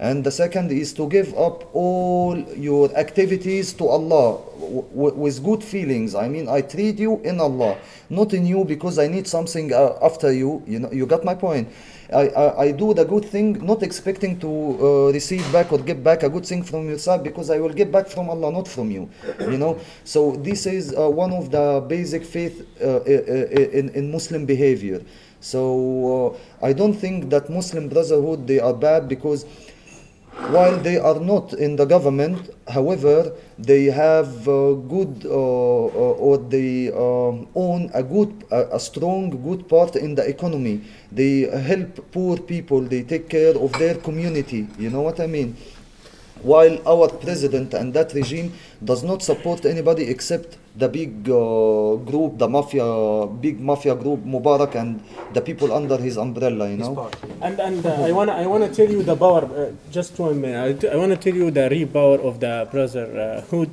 and the second is to give up all your activities to Allah with good feelings. I mean, I treat you in Allah, not in you because I need something uh, after you. You know, you got my point. I, I, I do the good thing, not expecting to uh, receive back or get back a good thing from your side because I will get back from Allah, not from you. You know, so this is uh, one of the basic faith uh, in, in Muslim behavior. So uh, I don't think that Muslim Brotherhood they are bad because while they are not in the government, however, they have uh, good uh, or they um, own a good, a strong, good part in the economy. They help poor people. They take care of their community. You know what I mean? While our president and that regime does not support anybody except the big uh, group, the mafia, big mafia group, Mubarak, and the people under his umbrella. You know. And and uh, I wanna I wanna tell you the power. Uh, just one minute. I, I wanna tell you the real power of the brotherhood,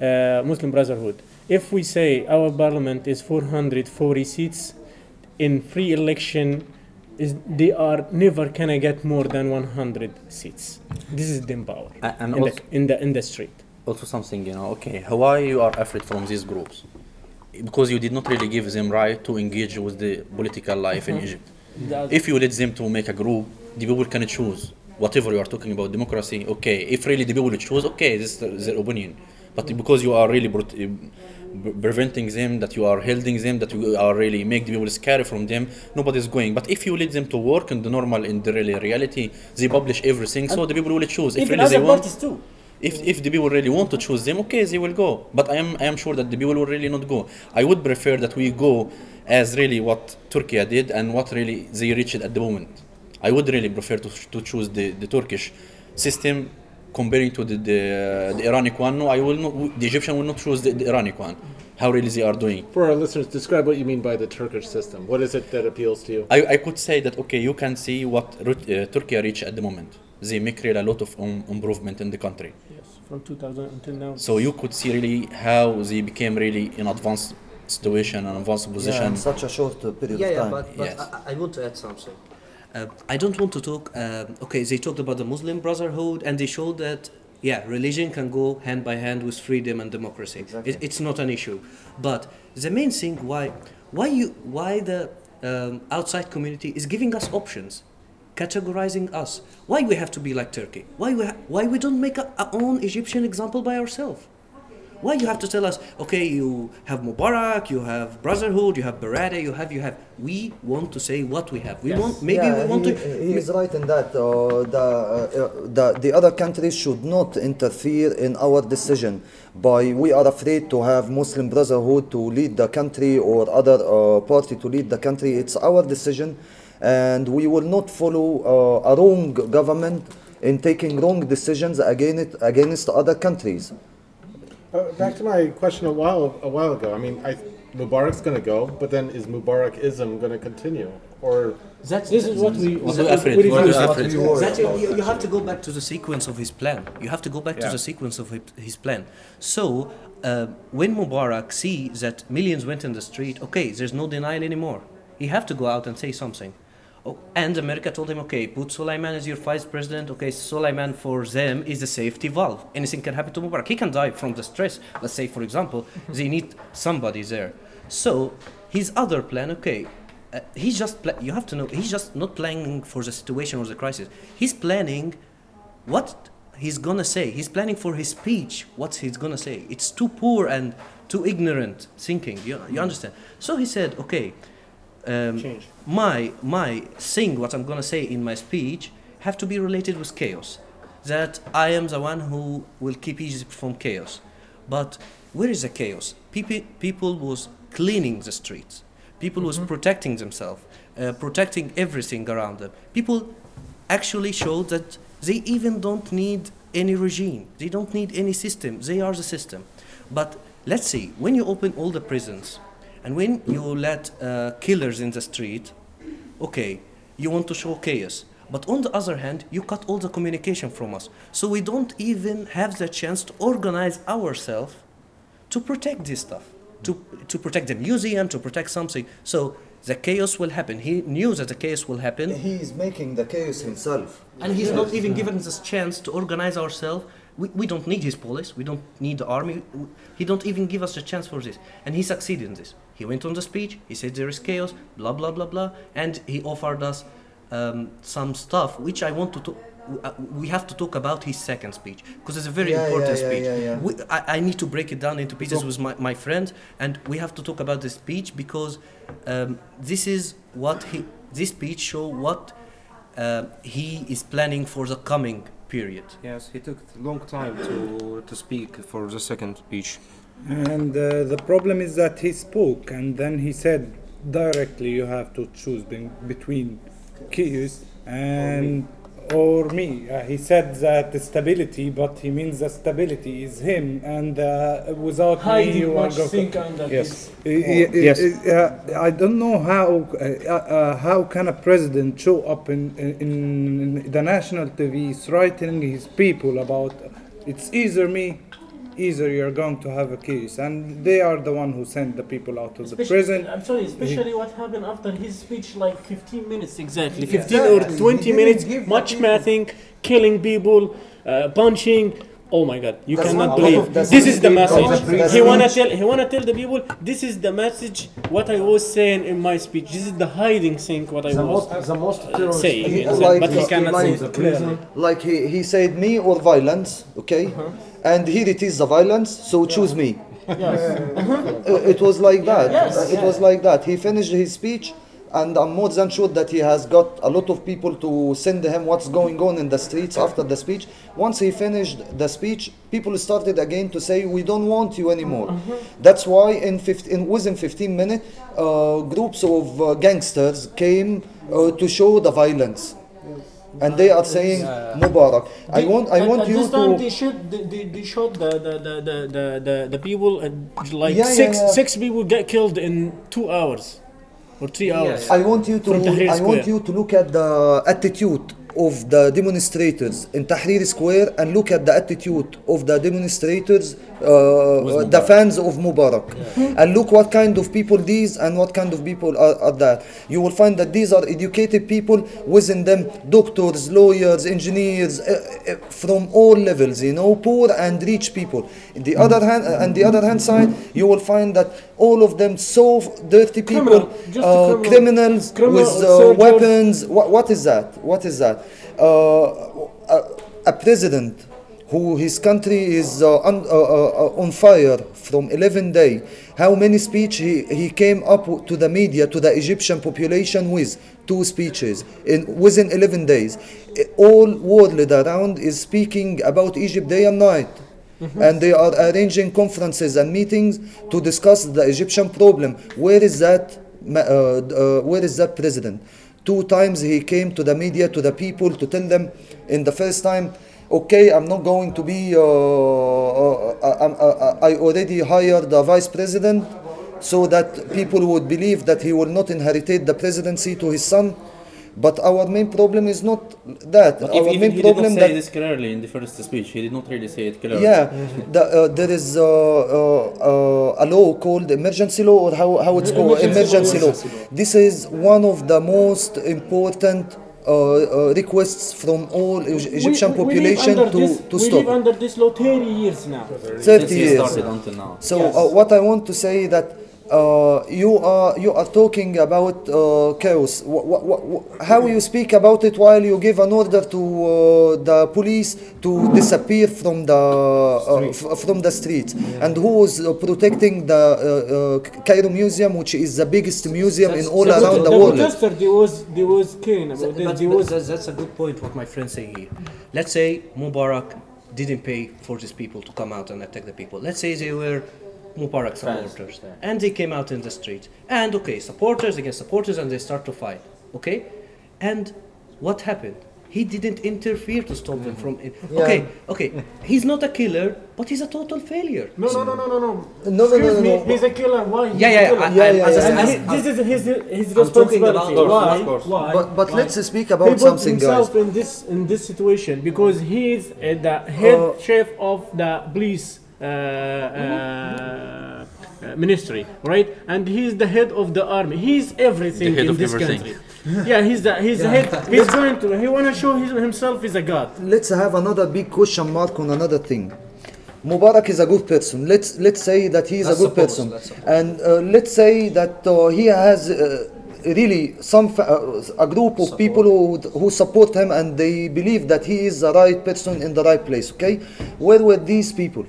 uh, Muslim Brotherhood. If we say our parliament is 440 seats, in free election, is they are never gonna get more than 100 seats. This is the power A- and in, also- the, in the in the street. also something you know okay why you are afraid from these groups because you did not really give them right to engage with the political life in Mhm. egypt That- if you let them to make a group the people can choose whatever you are talking about democracy okay if really the people choose okay this is their opinion but because you are really uh, preventing them that you are holding them that you are really make the people scared from them nobody's going but if you let them to work in the normal in the really reality they publish everything so the people will choose if really they want too. if, if the people really want to choose them, okay, they will go. But I am I am sure that the people will really not go. I would prefer that we go as really what Turkey did and what really they reached at the moment. I would really prefer to, to choose the, the Turkish system comparing to the, the, the Iranic one. No, I will not. The Egyptian will not choose the, the Iranic one. How really they are doing. For our listeners, describe what you mean by the Turkish system. What is it that appeals to you? I, I could say that okay, you can see what Rut- uh, Turkey reached at the moment. They make really a lot of um, improvement in the country. Yes, from 2000 until now. So you could see really how they became really in advanced situation and advanced position. in such a short uh, period yeah, of yeah, time. but, but I, I want to add something. Uh, I don't want to talk. um okay, they talked about the Muslim Brotherhood, and they showed that yeah, religion can go hand by hand with freedom and democracy. It, it's not an issue. But the main thing why why you why the um, outside community is giving us options, categorizing us. Why we have to be like Turkey? Why we ha- why we don't make a, our own Egyptian example by ourselves? Why you have to tell us, okay, you have Mubarak, you have Brotherhood, you have Baradei, you have, you have. We want to say what we have. We want, maybe Yeah, we want he, to. He is right in that. Uh, the, uh, the the other countries should not interfere in our decision. By we are afraid to have Muslim Brotherhood to lead the country or other uh, party to lead the country. It's our decision, and we will not follow uh, a wrong government in taking wrong decisions against against other countries. Uh, back to my question a while a while ago. I mean, I, Mubarak's going to go, but then is Mubarakism going to continue, or That's, This is what we- What we worry That you, about. you, you have to go back to the sequence of his plan. You have to go back to the sequence of his- his plan. So uh, when Mubarak see that millions went in the street, okay, there's no denial anymore. He have to go out and say something. Oh, and America told him, okay, put Suleiman as your vice president. Okay, Suleiman for them is a safety valve. Anything can happen to Mubarak. He can die from the stress. Let's say, for example, (laughs) they need somebody there. So his other plan, okay, uh, he's just pla- you have to know he's just not planning for the situation or the crisis. He's planning what he's gonna say. He's planning for his speech. What he's gonna say. It's too poor and too ignorant thinking. You, you understand? So he said, okay, um, my my thing, what I'm gonna say in my speech, have to be related with chaos. That I am the one who will keep Egypt from chaos. But where is the chaos? People people was cleaning the streets. People was protecting themselves, uh, protecting everything around them. People actually showed that they even don't need any regime. They don't need any system. They are the system. But let's see, when you open all the prisons and when you let uh, killers in the street, okay, you want to show chaos. But on the other hand, you cut all the communication from us. So we don't even have the chance to organize ourselves to protect this stuff, to, to protect the museum, to protect something. So the chaos will happen. He knew that the chaos will happen. He is making the chaos himself. And he's not even given us chance to organize ourselves. We, we don't need his police. We don't need the army. He don't even give us a chance for this. And he succeeded in this. He went on the speech. He said there is chaos. Blah blah blah blah. And he offered us um, some stuff which I want to talk. uh, We have to talk about his second speech because it's a very Yeah, important yeah, yeah, speech. yeah, yeah. We, I, I need to break it down into pieces So- with my, my friend, and we have to talk about the speech because um, this is what he. This speech show what uh, he is planning for the coming period. Yes, he took a long time to, to speak for the second speech. And uh, the problem is that he spoke and then he said directly you have to choose be- between chaos and or me. Uh, he said that stability, but he means that stability is him, and uh, without Hiding me, you are much go- yes. Uh, uh, Yes. uh, I don't know how uh, uh, how can a president show up in, in the national TV threatening his people about it's either me either you're going to have a case, and they are the one who sent the people out of the Especially- prison. I'm sorry, He- especially what happened after his speech, like 15 minutes exactly, 15 Exactly. or 20 minutes, much mathing, killing people, uh, punching. Oh my God! You That's cannot what- believe. that's This is the message. That's He wanna tell. He wanna tell the people. This is the message. What I was saying in my speech. This is the hiding thing. What I The was most- the most uh, saying. He- like- but he like- cannot like- say it clearly. Like he, he said me or violence, okay? And here it is the violence, so choose me. Yes. Uh, It was like that. Yes, Uh, It yeah. was like that. He finished his speech, and I'm more than sure that he has got a lot of people to send him what's going on in the streets after the speech. Once he finished the speech, people started again to say, "We don't want you anymore." That's why in, 15, in within 15 minutes, uh, groups of uh, gangsters came uh, to show the violence. And they are saying Mubarak. I want, I At- want at you this time to. they shot they, they, they shot the the, the, the, the, the, the people and like Yeah, yeah, six yeah. six people get killed in two hours or three hours. I want you to from Tahrir I want you to look at the attitude of the demonstrators in Tahrir Square and look at the attitude of the demonstrators, uh, the fans of Mubarak, and look what kind of people these and what kind of people are, are that. You will find that these are educated people within them, doctors, lawyers, engineers, uh, uh, from all levels. You know, poor and rich people. In the other hand, uh, and the other hand side, you will find that all of them so dirty people, Criminal, uh, criminal- criminals criminal with uh, weapons. What, what is that? What is that? Uh, a president who his country is uh, un, uh, uh, on fire from 11 day. How many speech he, he came up to the media, to the Egyptian population with two speeches in within 11 days. All world around is speaking about Egypt day and night. And they are arranging conferences and meetings to discuss the Egyptian problem. Where is that? Uh, uh, where is that president? Two times he came to the media, to the people, to tell them. In the first time, okay, I'm not going to be. Uh, uh, I, I'm- uh, I already hired the vice president, so that people would believe that he will not inherit the presidency to his son. But our main problem is not that. But our if, even main he did not problem say that this clearly in the first speech. He did not really say it clearly. yeah, the, uh, there is uh, uh, uh, a law called emergency law, or how, how it's called Emergency emergency law. law. This is one of the most important uh, uh, requests from all Egyptian We- we population to, this, to we stop. live under this law 30 years now. 30 years. So Yes. uh, what I want to say that uh, you are you are talking about uh, chaos. How you speak about it while you give an order to uh, the police to disappear from the uh, f- from the streets, and who is uh, protecting the uh, uh, Cairo Museum, which is the biggest museum in all the, around the, the world. protester, there was, there was killing about But, this. but There was that's, that's a good point what my friends say here. Let's say Mubarak didn't pay for these people to come out and attack the people. Let's say they were Mubarak supporters and they came out in the street. And okay, supporters against supporters and they start to fight. Okay? And what happened? He didn't interfere to stop them from. Yeah. Okay, okay. He's not a killer, but he's a total failure. No, no, no, no, no, no. No, no, Excuse no, me, no. he's a killer. Why? He's Yeah, a yeah. I- Yeah, yeah, yeah, And yeah. he- This is his his I'm talking about- responsibility. Why? of course. Why? But- but Why? let's speak about he put something, himself guys. in this in this situation because he is uh, the head Uh, chef of the police. Uh, uh, uh, ministry, right? And he's the head of the army. He's everything The head in of this everything. country. yeah, he's the he's the Yeah. head. He's going to. He wanna show his, himself is a god. let's have another big question mark on another thing. Mubarak is a good person. Let's let's say that he is Let's a good suppose, person, and uh, let's say that uh, he has uh, really some fa- uh, a group of people who who support him and they believe that he is the right person in the right place. Okay, where were these people?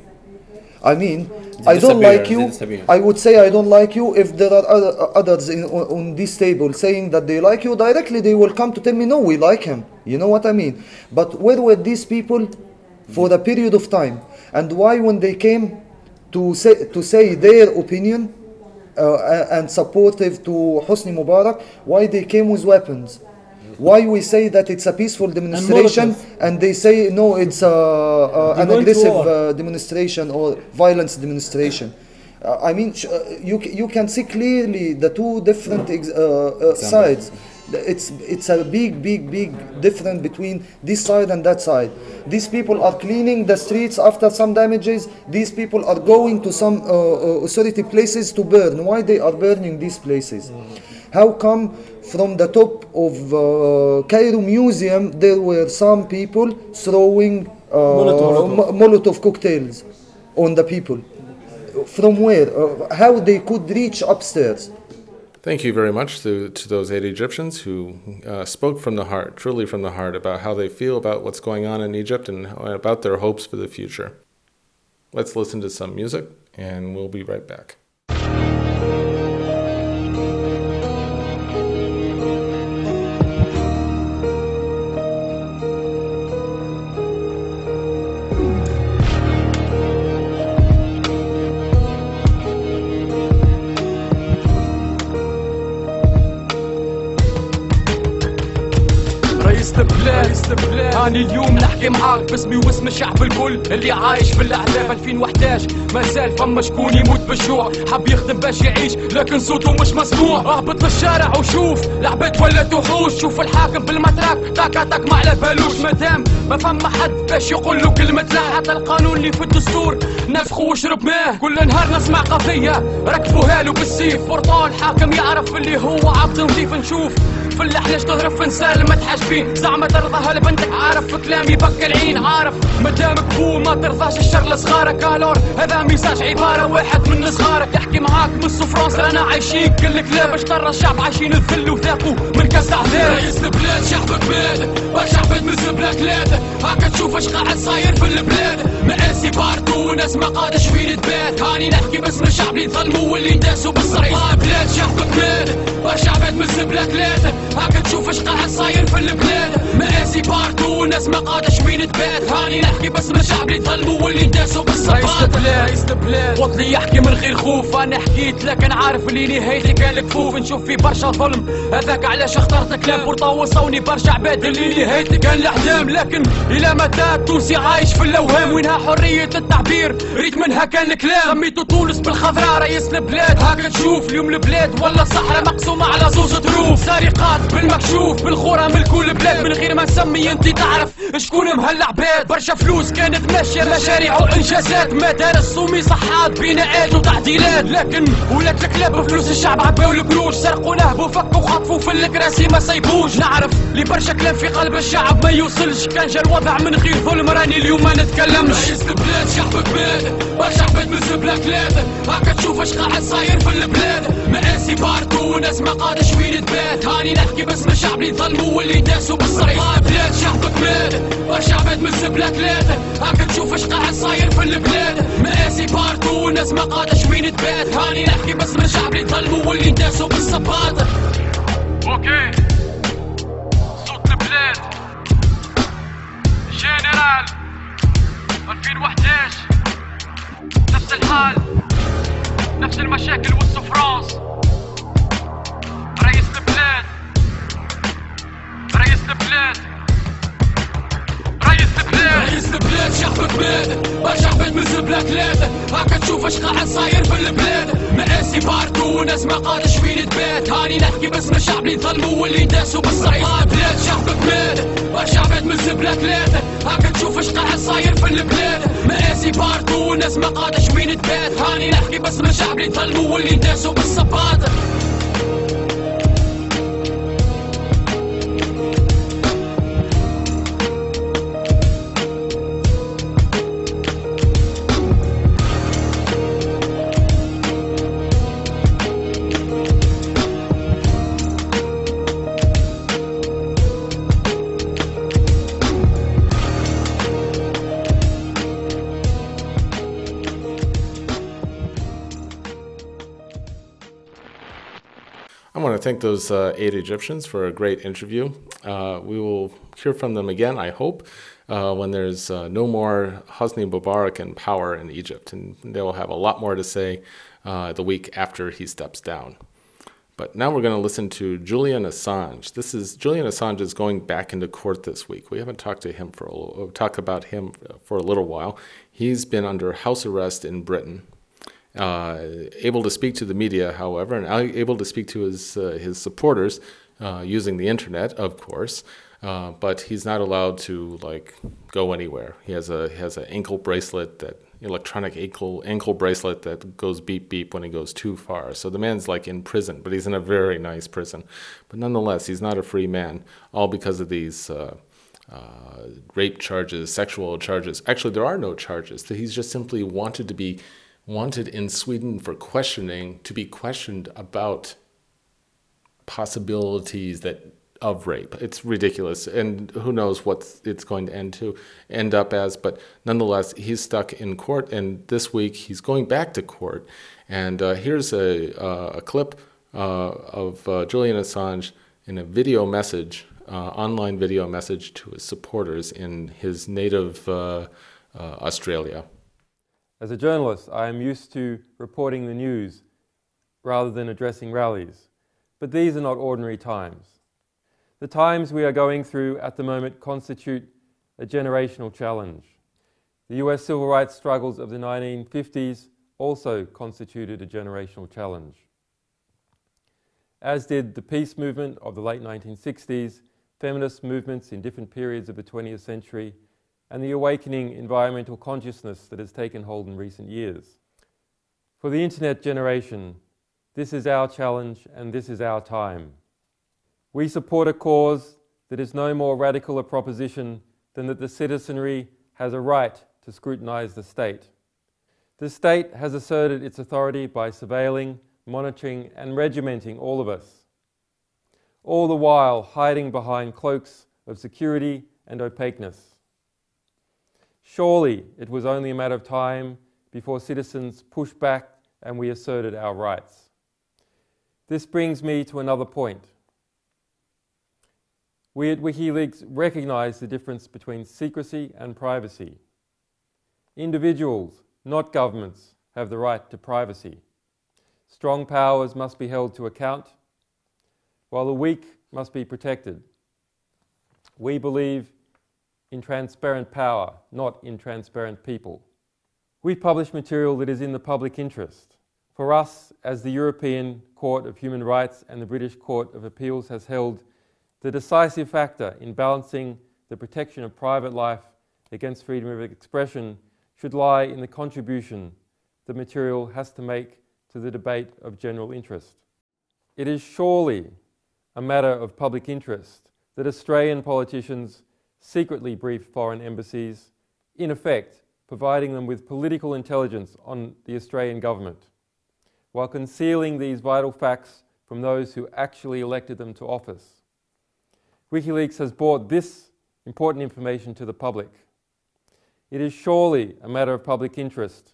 I mean, I don't like you. I would say I don't like you if there are other, others in, on, this table saying that they like you directly. They will come to tell me no, we like him. You know what I mean? But where were these people for a period of time? And why, when they came to say to say their opinion uh, and supportive to Hosni Mubarak, why they came with weapons? Why we say that it's a peaceful demonstration and, they say no, it's uh, uh, an aggressive uh, demonstration or violence demonstration. Uh, I mean, sh- uh, you, c- you can see clearly the two different ex- uh, uh, sides. It's it's a big, big, big difference between this side and that side. These people are cleaning the streets after some damages. These people are going to some uh, uh, authority places to burn. Why they are burning these places? How come from the top of uh, Cairo Museum there were some people throwing uh, Molotov. Mo- Molotov cocktails on the people? From where? Uh, how they could reach upstairs? Thank you very much to, to those eight Egyptians who uh, spoke from the heart, truly from the heart, about how they feel about what's going on in Egypt and how- about their hopes for the future. Let's listen to some music, and we'll be right back. البلاد. هاني اليوم نحكي معاك باسمي واسم الشعب الكل اللي عايش في الاحداث 2011 ما زال فما شكون يموت بالجوع. حب يخدم باش يعيش لكن صوته مش مسموع. اهبط للشارع وشوف العباد ولات وحوش. شوف الحاكم بالمتراك تاكا تاك ما على بالوش. مادام ما فما حد باش يقول له كلمة لا حتى القانون اللي في الدستور. نفخه وشرب ماه كل نهار نسمع قضية. ركبوها له بالسيف. فرطان حاكم يعرف اللي هو عبد نظيف نشوف في اللحلة تضرب في نسال. ما تحاسبين زعما ترضاها لبنتك عارف كلامي بك العين عارف. مدامك بو ما ترضاش الشر لصغارك. الور هذا ميساج عبارة واحد من صغارك. يحكي معاك من فرنسا رانا عايشين. كل كلاب باش ترى الشعب عايشين الذل وذاقوا من كاس عذاب رئيس البلاد شعبك مات برشا عباد من زبلة ثلاثة هاكا تشوف اش قاعد صاير في البلاد. مقاسي باردو ناس ما قادش فين تبات. هاني نحكي باسم الشعب اللي ظلموا واللي داسوا بالصريح. بلاد شعبك مات برشا عباد من زبلة ثلاثة هاكا تشوف اش قاعد صاير في البلاد. مقاسي باردو ناس ما قادش فين تبات. هاني نحكي باسم الشعب اللي ظلموا واللي داسوا بالصريح رئيس البلاد رئيس البلاد وطني يحكي من غير خوف أنا حكيت لكن عارف اللي نهايتي كان الكفوف نشوف في برشا ظلم هذاك علاش اخترت كلام بورطا وصوني برشا عباد. اللي نهايتي كان الاحلام لكن إلى متى التونسي عايش في الأوهام؟ وينها حرية التعبير؟ ريت منها كان الكلام. سميتو تونس بالخضراء رئيس البلاد. هاكا تشوف اليوم البلاد ولا الصحراء مقسومة على زوج ظروف سرقات بالمكشوف بالخورة من كل بلاد. من غير ما نسمي انت تعرف شكون مهلا عباد؟ برشا فلوس كانت ماشية مشاريع وإنجازات. مدارس صحات بناءات وتعديلات. لكن ولات الكلاب بفلوس الشعب عباو القروش. سرقوا نهبوا فكوا خطفوا في الكراسي ما سيبوش نعرف لي برشا كلام في قلب الشعب ما يوصلش. كان جا الوضع من غير ظلم راني اليوم ما نتكلمش. رئيس البلاد شعبك مات برشا عباد من زبلة ثلاثة هاكا تشوف اش قاعد صاير في البلاد. مقاسي باردو وناس ما قادش فين تبات. هاني نحكي باسم الشعب اللي ظلموا واللي داسوا بالصريح. بلاد شعبك مات عباد من زبلة ثلاثة هاكا تشوف اش قاعد صاير في البلاد مقاسي باردو وناس ما قادش فين تبات هاني نحكي باسم الشعب اللي ظلموا واللي داسوا بالصباط أوكي صوت البلاد جنرال 2011 نفس الحال نفس المشاكل والسفرانس البلاد رئيس البلاد رئيس البلاد شعبك مات برشا عباد من زبلة ثلاثة هاكا تشوف اش قاعد صاير في البلاد مقاسي باردو وناس ما قادش فين تبات هاني نحكي باسم الشعب اللي ظلموا واللي داسوا بالصريح آه بلاد شعبك مات برشا عباد من زبلة ثلاثة هاكا تشوف اش قاعد صاير في البلاد مقاسي باردو وناس ما قادش فين تبات هاني نحكي باسم الشعب اللي ظلموا واللي داسوا بالصباط thank those uh, eight Egyptians for a great interview. Uh, we will hear from them again, I hope, uh, when there's uh, no more Hosni Mubarak in power in Egypt. And they will have a lot more to say uh, the week after he steps down. But now we're going to listen to Julian Assange. This is Julian Assange is going back into court this week. We haven't talked to him for a little, about him for a little while. He's been under house arrest in Britain able to speak to the media, however, and able to speak to his uh, his supporters uh, using the internet, of course. Uh, but he's not allowed to like go anywhere. He has a he has an ankle bracelet that electronic ankle ankle bracelet that goes beep beep when he goes too far. So the man's like in prison, but he's in a very nice prison. But nonetheless, he's not a free man, all because of these. Uh, uh, rape charges, sexual charges. Actually, there are no charges. He's just simply wanted to be wanted in Sweden for questioning, to be questioned about possibilities that of rape. It's ridiculous, and who knows what it's going to end to end up as. But nonetheless, he's stuck in court, and this week he's going back to court. And uh, here's a, uh, a clip uh, of uh, Julian Assange in a video message, uh, online video message to his supporters in his native uh, Australia. As a journalist, I am used to reporting the news rather than addressing rallies. But these are not ordinary times. The times we are going through at the moment constitute a generational challenge. The US civil rights struggles of the 1950s also constituted a generational challenge. As did the peace movement of the late 1960s, feminist movements in different periods of the 20th century, and the awakening environmental consciousness that has taken hold in recent years. For the internet generation, this is our challenge and this is our time. We support a cause that is no more radical a proposition than that the citizenry has a right to scrutinize the state. The state has asserted its authority by surveilling, monitoring, and regimenting all of us, all the while hiding behind cloaks of security and opaqueness. Surely it was only a matter of time before citizens pushed back and we asserted our rights. This brings me to another point. We at WikiLeaks recognize the difference between secrecy and privacy. Individuals, not governments, have the right to privacy. Strong powers must be held to account, while the weak must be protected. We believe in transparent power, not in transparent people. We publish material that is in the public interest. For us, as the European Court of Human Rights and the British Court of Appeals has held, the decisive factor in balancing the protection of private life against freedom of expression should lie in the contribution the material has to make to the debate of general interest. It is surely a matter of public interest that Australian politicians secretly brief foreign embassies, in effect, providing them with political intelligence on the Australian government while concealing these vital facts from those who actually elected them to office. WikiLeaks has brought this important information to the public. It is surely a matter of public interest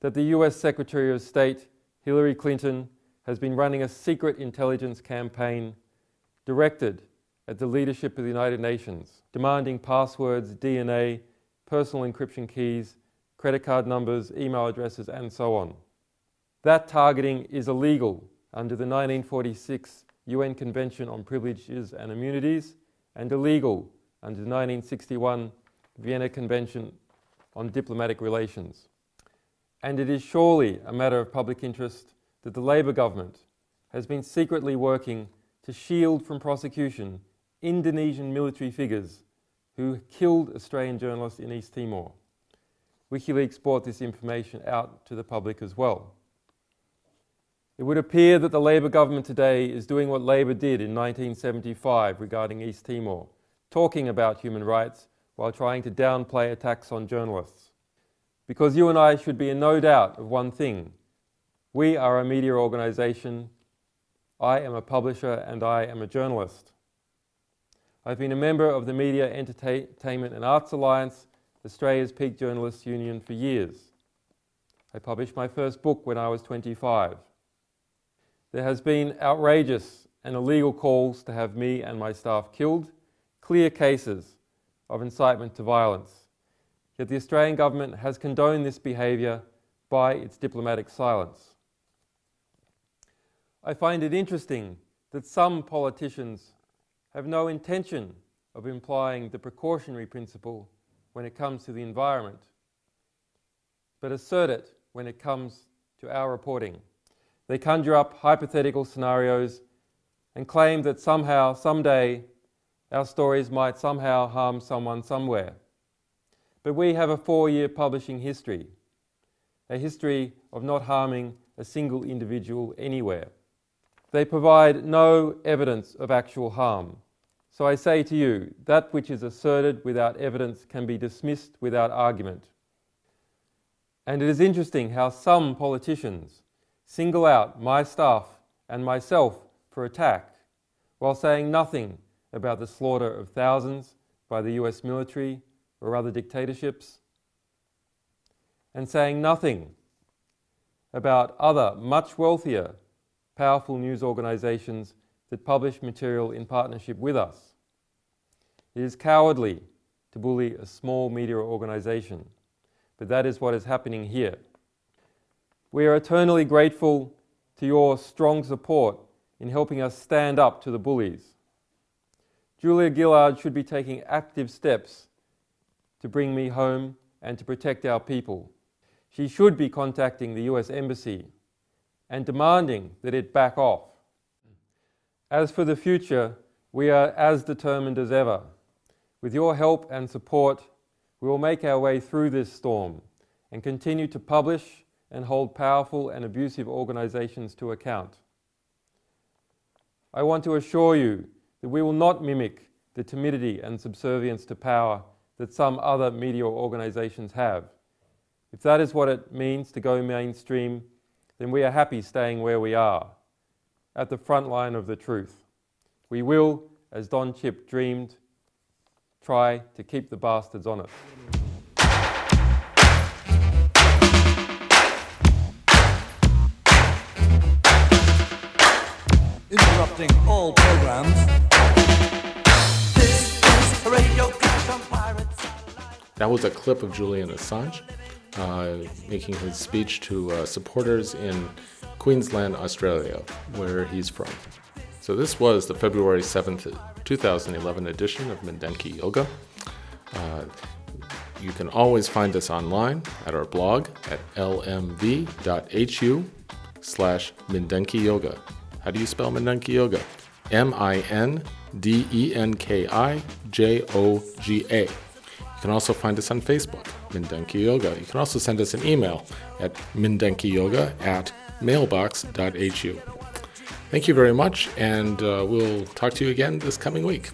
that the US Secretary of State, Hillary Clinton, has been running a secret intelligence campaign directed at the leadership of the United Nations, demanding passwords, DNA, personal encryption keys, credit card numbers, email addresses, and so on. That targeting is illegal under the 1946 UN Convention on Privileges and Immunities and illegal under the 1961 Vienna Convention on Diplomatic Relations. And it is surely a matter of public interest that the Labour government has been secretly working to shield from prosecution Indonesian military figures who killed Australian journalists in East Timor. WikiLeaks brought this information out to the public as well. It would appear that the Labour government today is doing what Labour did in 1975 regarding East Timor, talking about human rights while trying to downplay attacks on journalists. Because you and I should be in no doubt of one thing we are a media organisation, I am a publisher, and I am a journalist. I've been a member of the Media, Entertainment and Arts Alliance, Australia's peak journalists union, for years. I published my first book when I was 25. There has been outrageous and illegal calls to have me and my staff killed, clear cases of incitement to violence. Yet the Australian government has condoned this behaviour by its diplomatic silence. I find it interesting that some politicians have no intention of implying the precautionary principle when it comes to the environment, but assert it when it comes to our reporting. They conjure up hypothetical scenarios and claim that somehow, someday, our stories might somehow harm someone somewhere. But we have a four year publishing history, a history of not harming a single individual anywhere. They provide no evidence of actual harm. So I say to you, that which is asserted without evidence can be dismissed without argument. And it is interesting how some politicians single out my staff and myself for attack while saying nothing about the slaughter of thousands by the US military or other dictatorships, and saying nothing about other much wealthier, powerful news organizations that publish material in partnership with us. It is cowardly to bully a small media organization, but that is what is happening here. We are eternally grateful to your strong support in helping us stand up to the bullies. Julia Gillard should be taking active steps to bring me home and to protect our people. She should be contacting the US Embassy and demanding that it back off. As for the future, we are as determined as ever. With your help and support, we will make our way through this storm and continue to publish and hold powerful and abusive organizations to account. I want to assure you that we will not mimic the timidity and subservience to power that some other media organizations have. If that is what it means to go mainstream, then we are happy staying where we are, at the front line of the truth. We will, as Don Chipp dreamed, try to keep the bastards honest. Interrupting all programs. This is Radio Clash on Pirates. That was a clip of Julian Assange making his speech to uh, supporters in Queensland, Australia, where he's from. So, this was the February 7th, 2011 edition of Mindenki Joga. Uh, you can always find us online at our blog at lmv.hu slash Mindenki Joga. How do you spell Mindenki Joga? M I N D E N K I J O G A. You can also find us on Facebook, Mindenki Joga. You can also send us an email at mindenkijoga at mailbox.hu. Thank you very much, and uh, we'll talk to you again this coming week.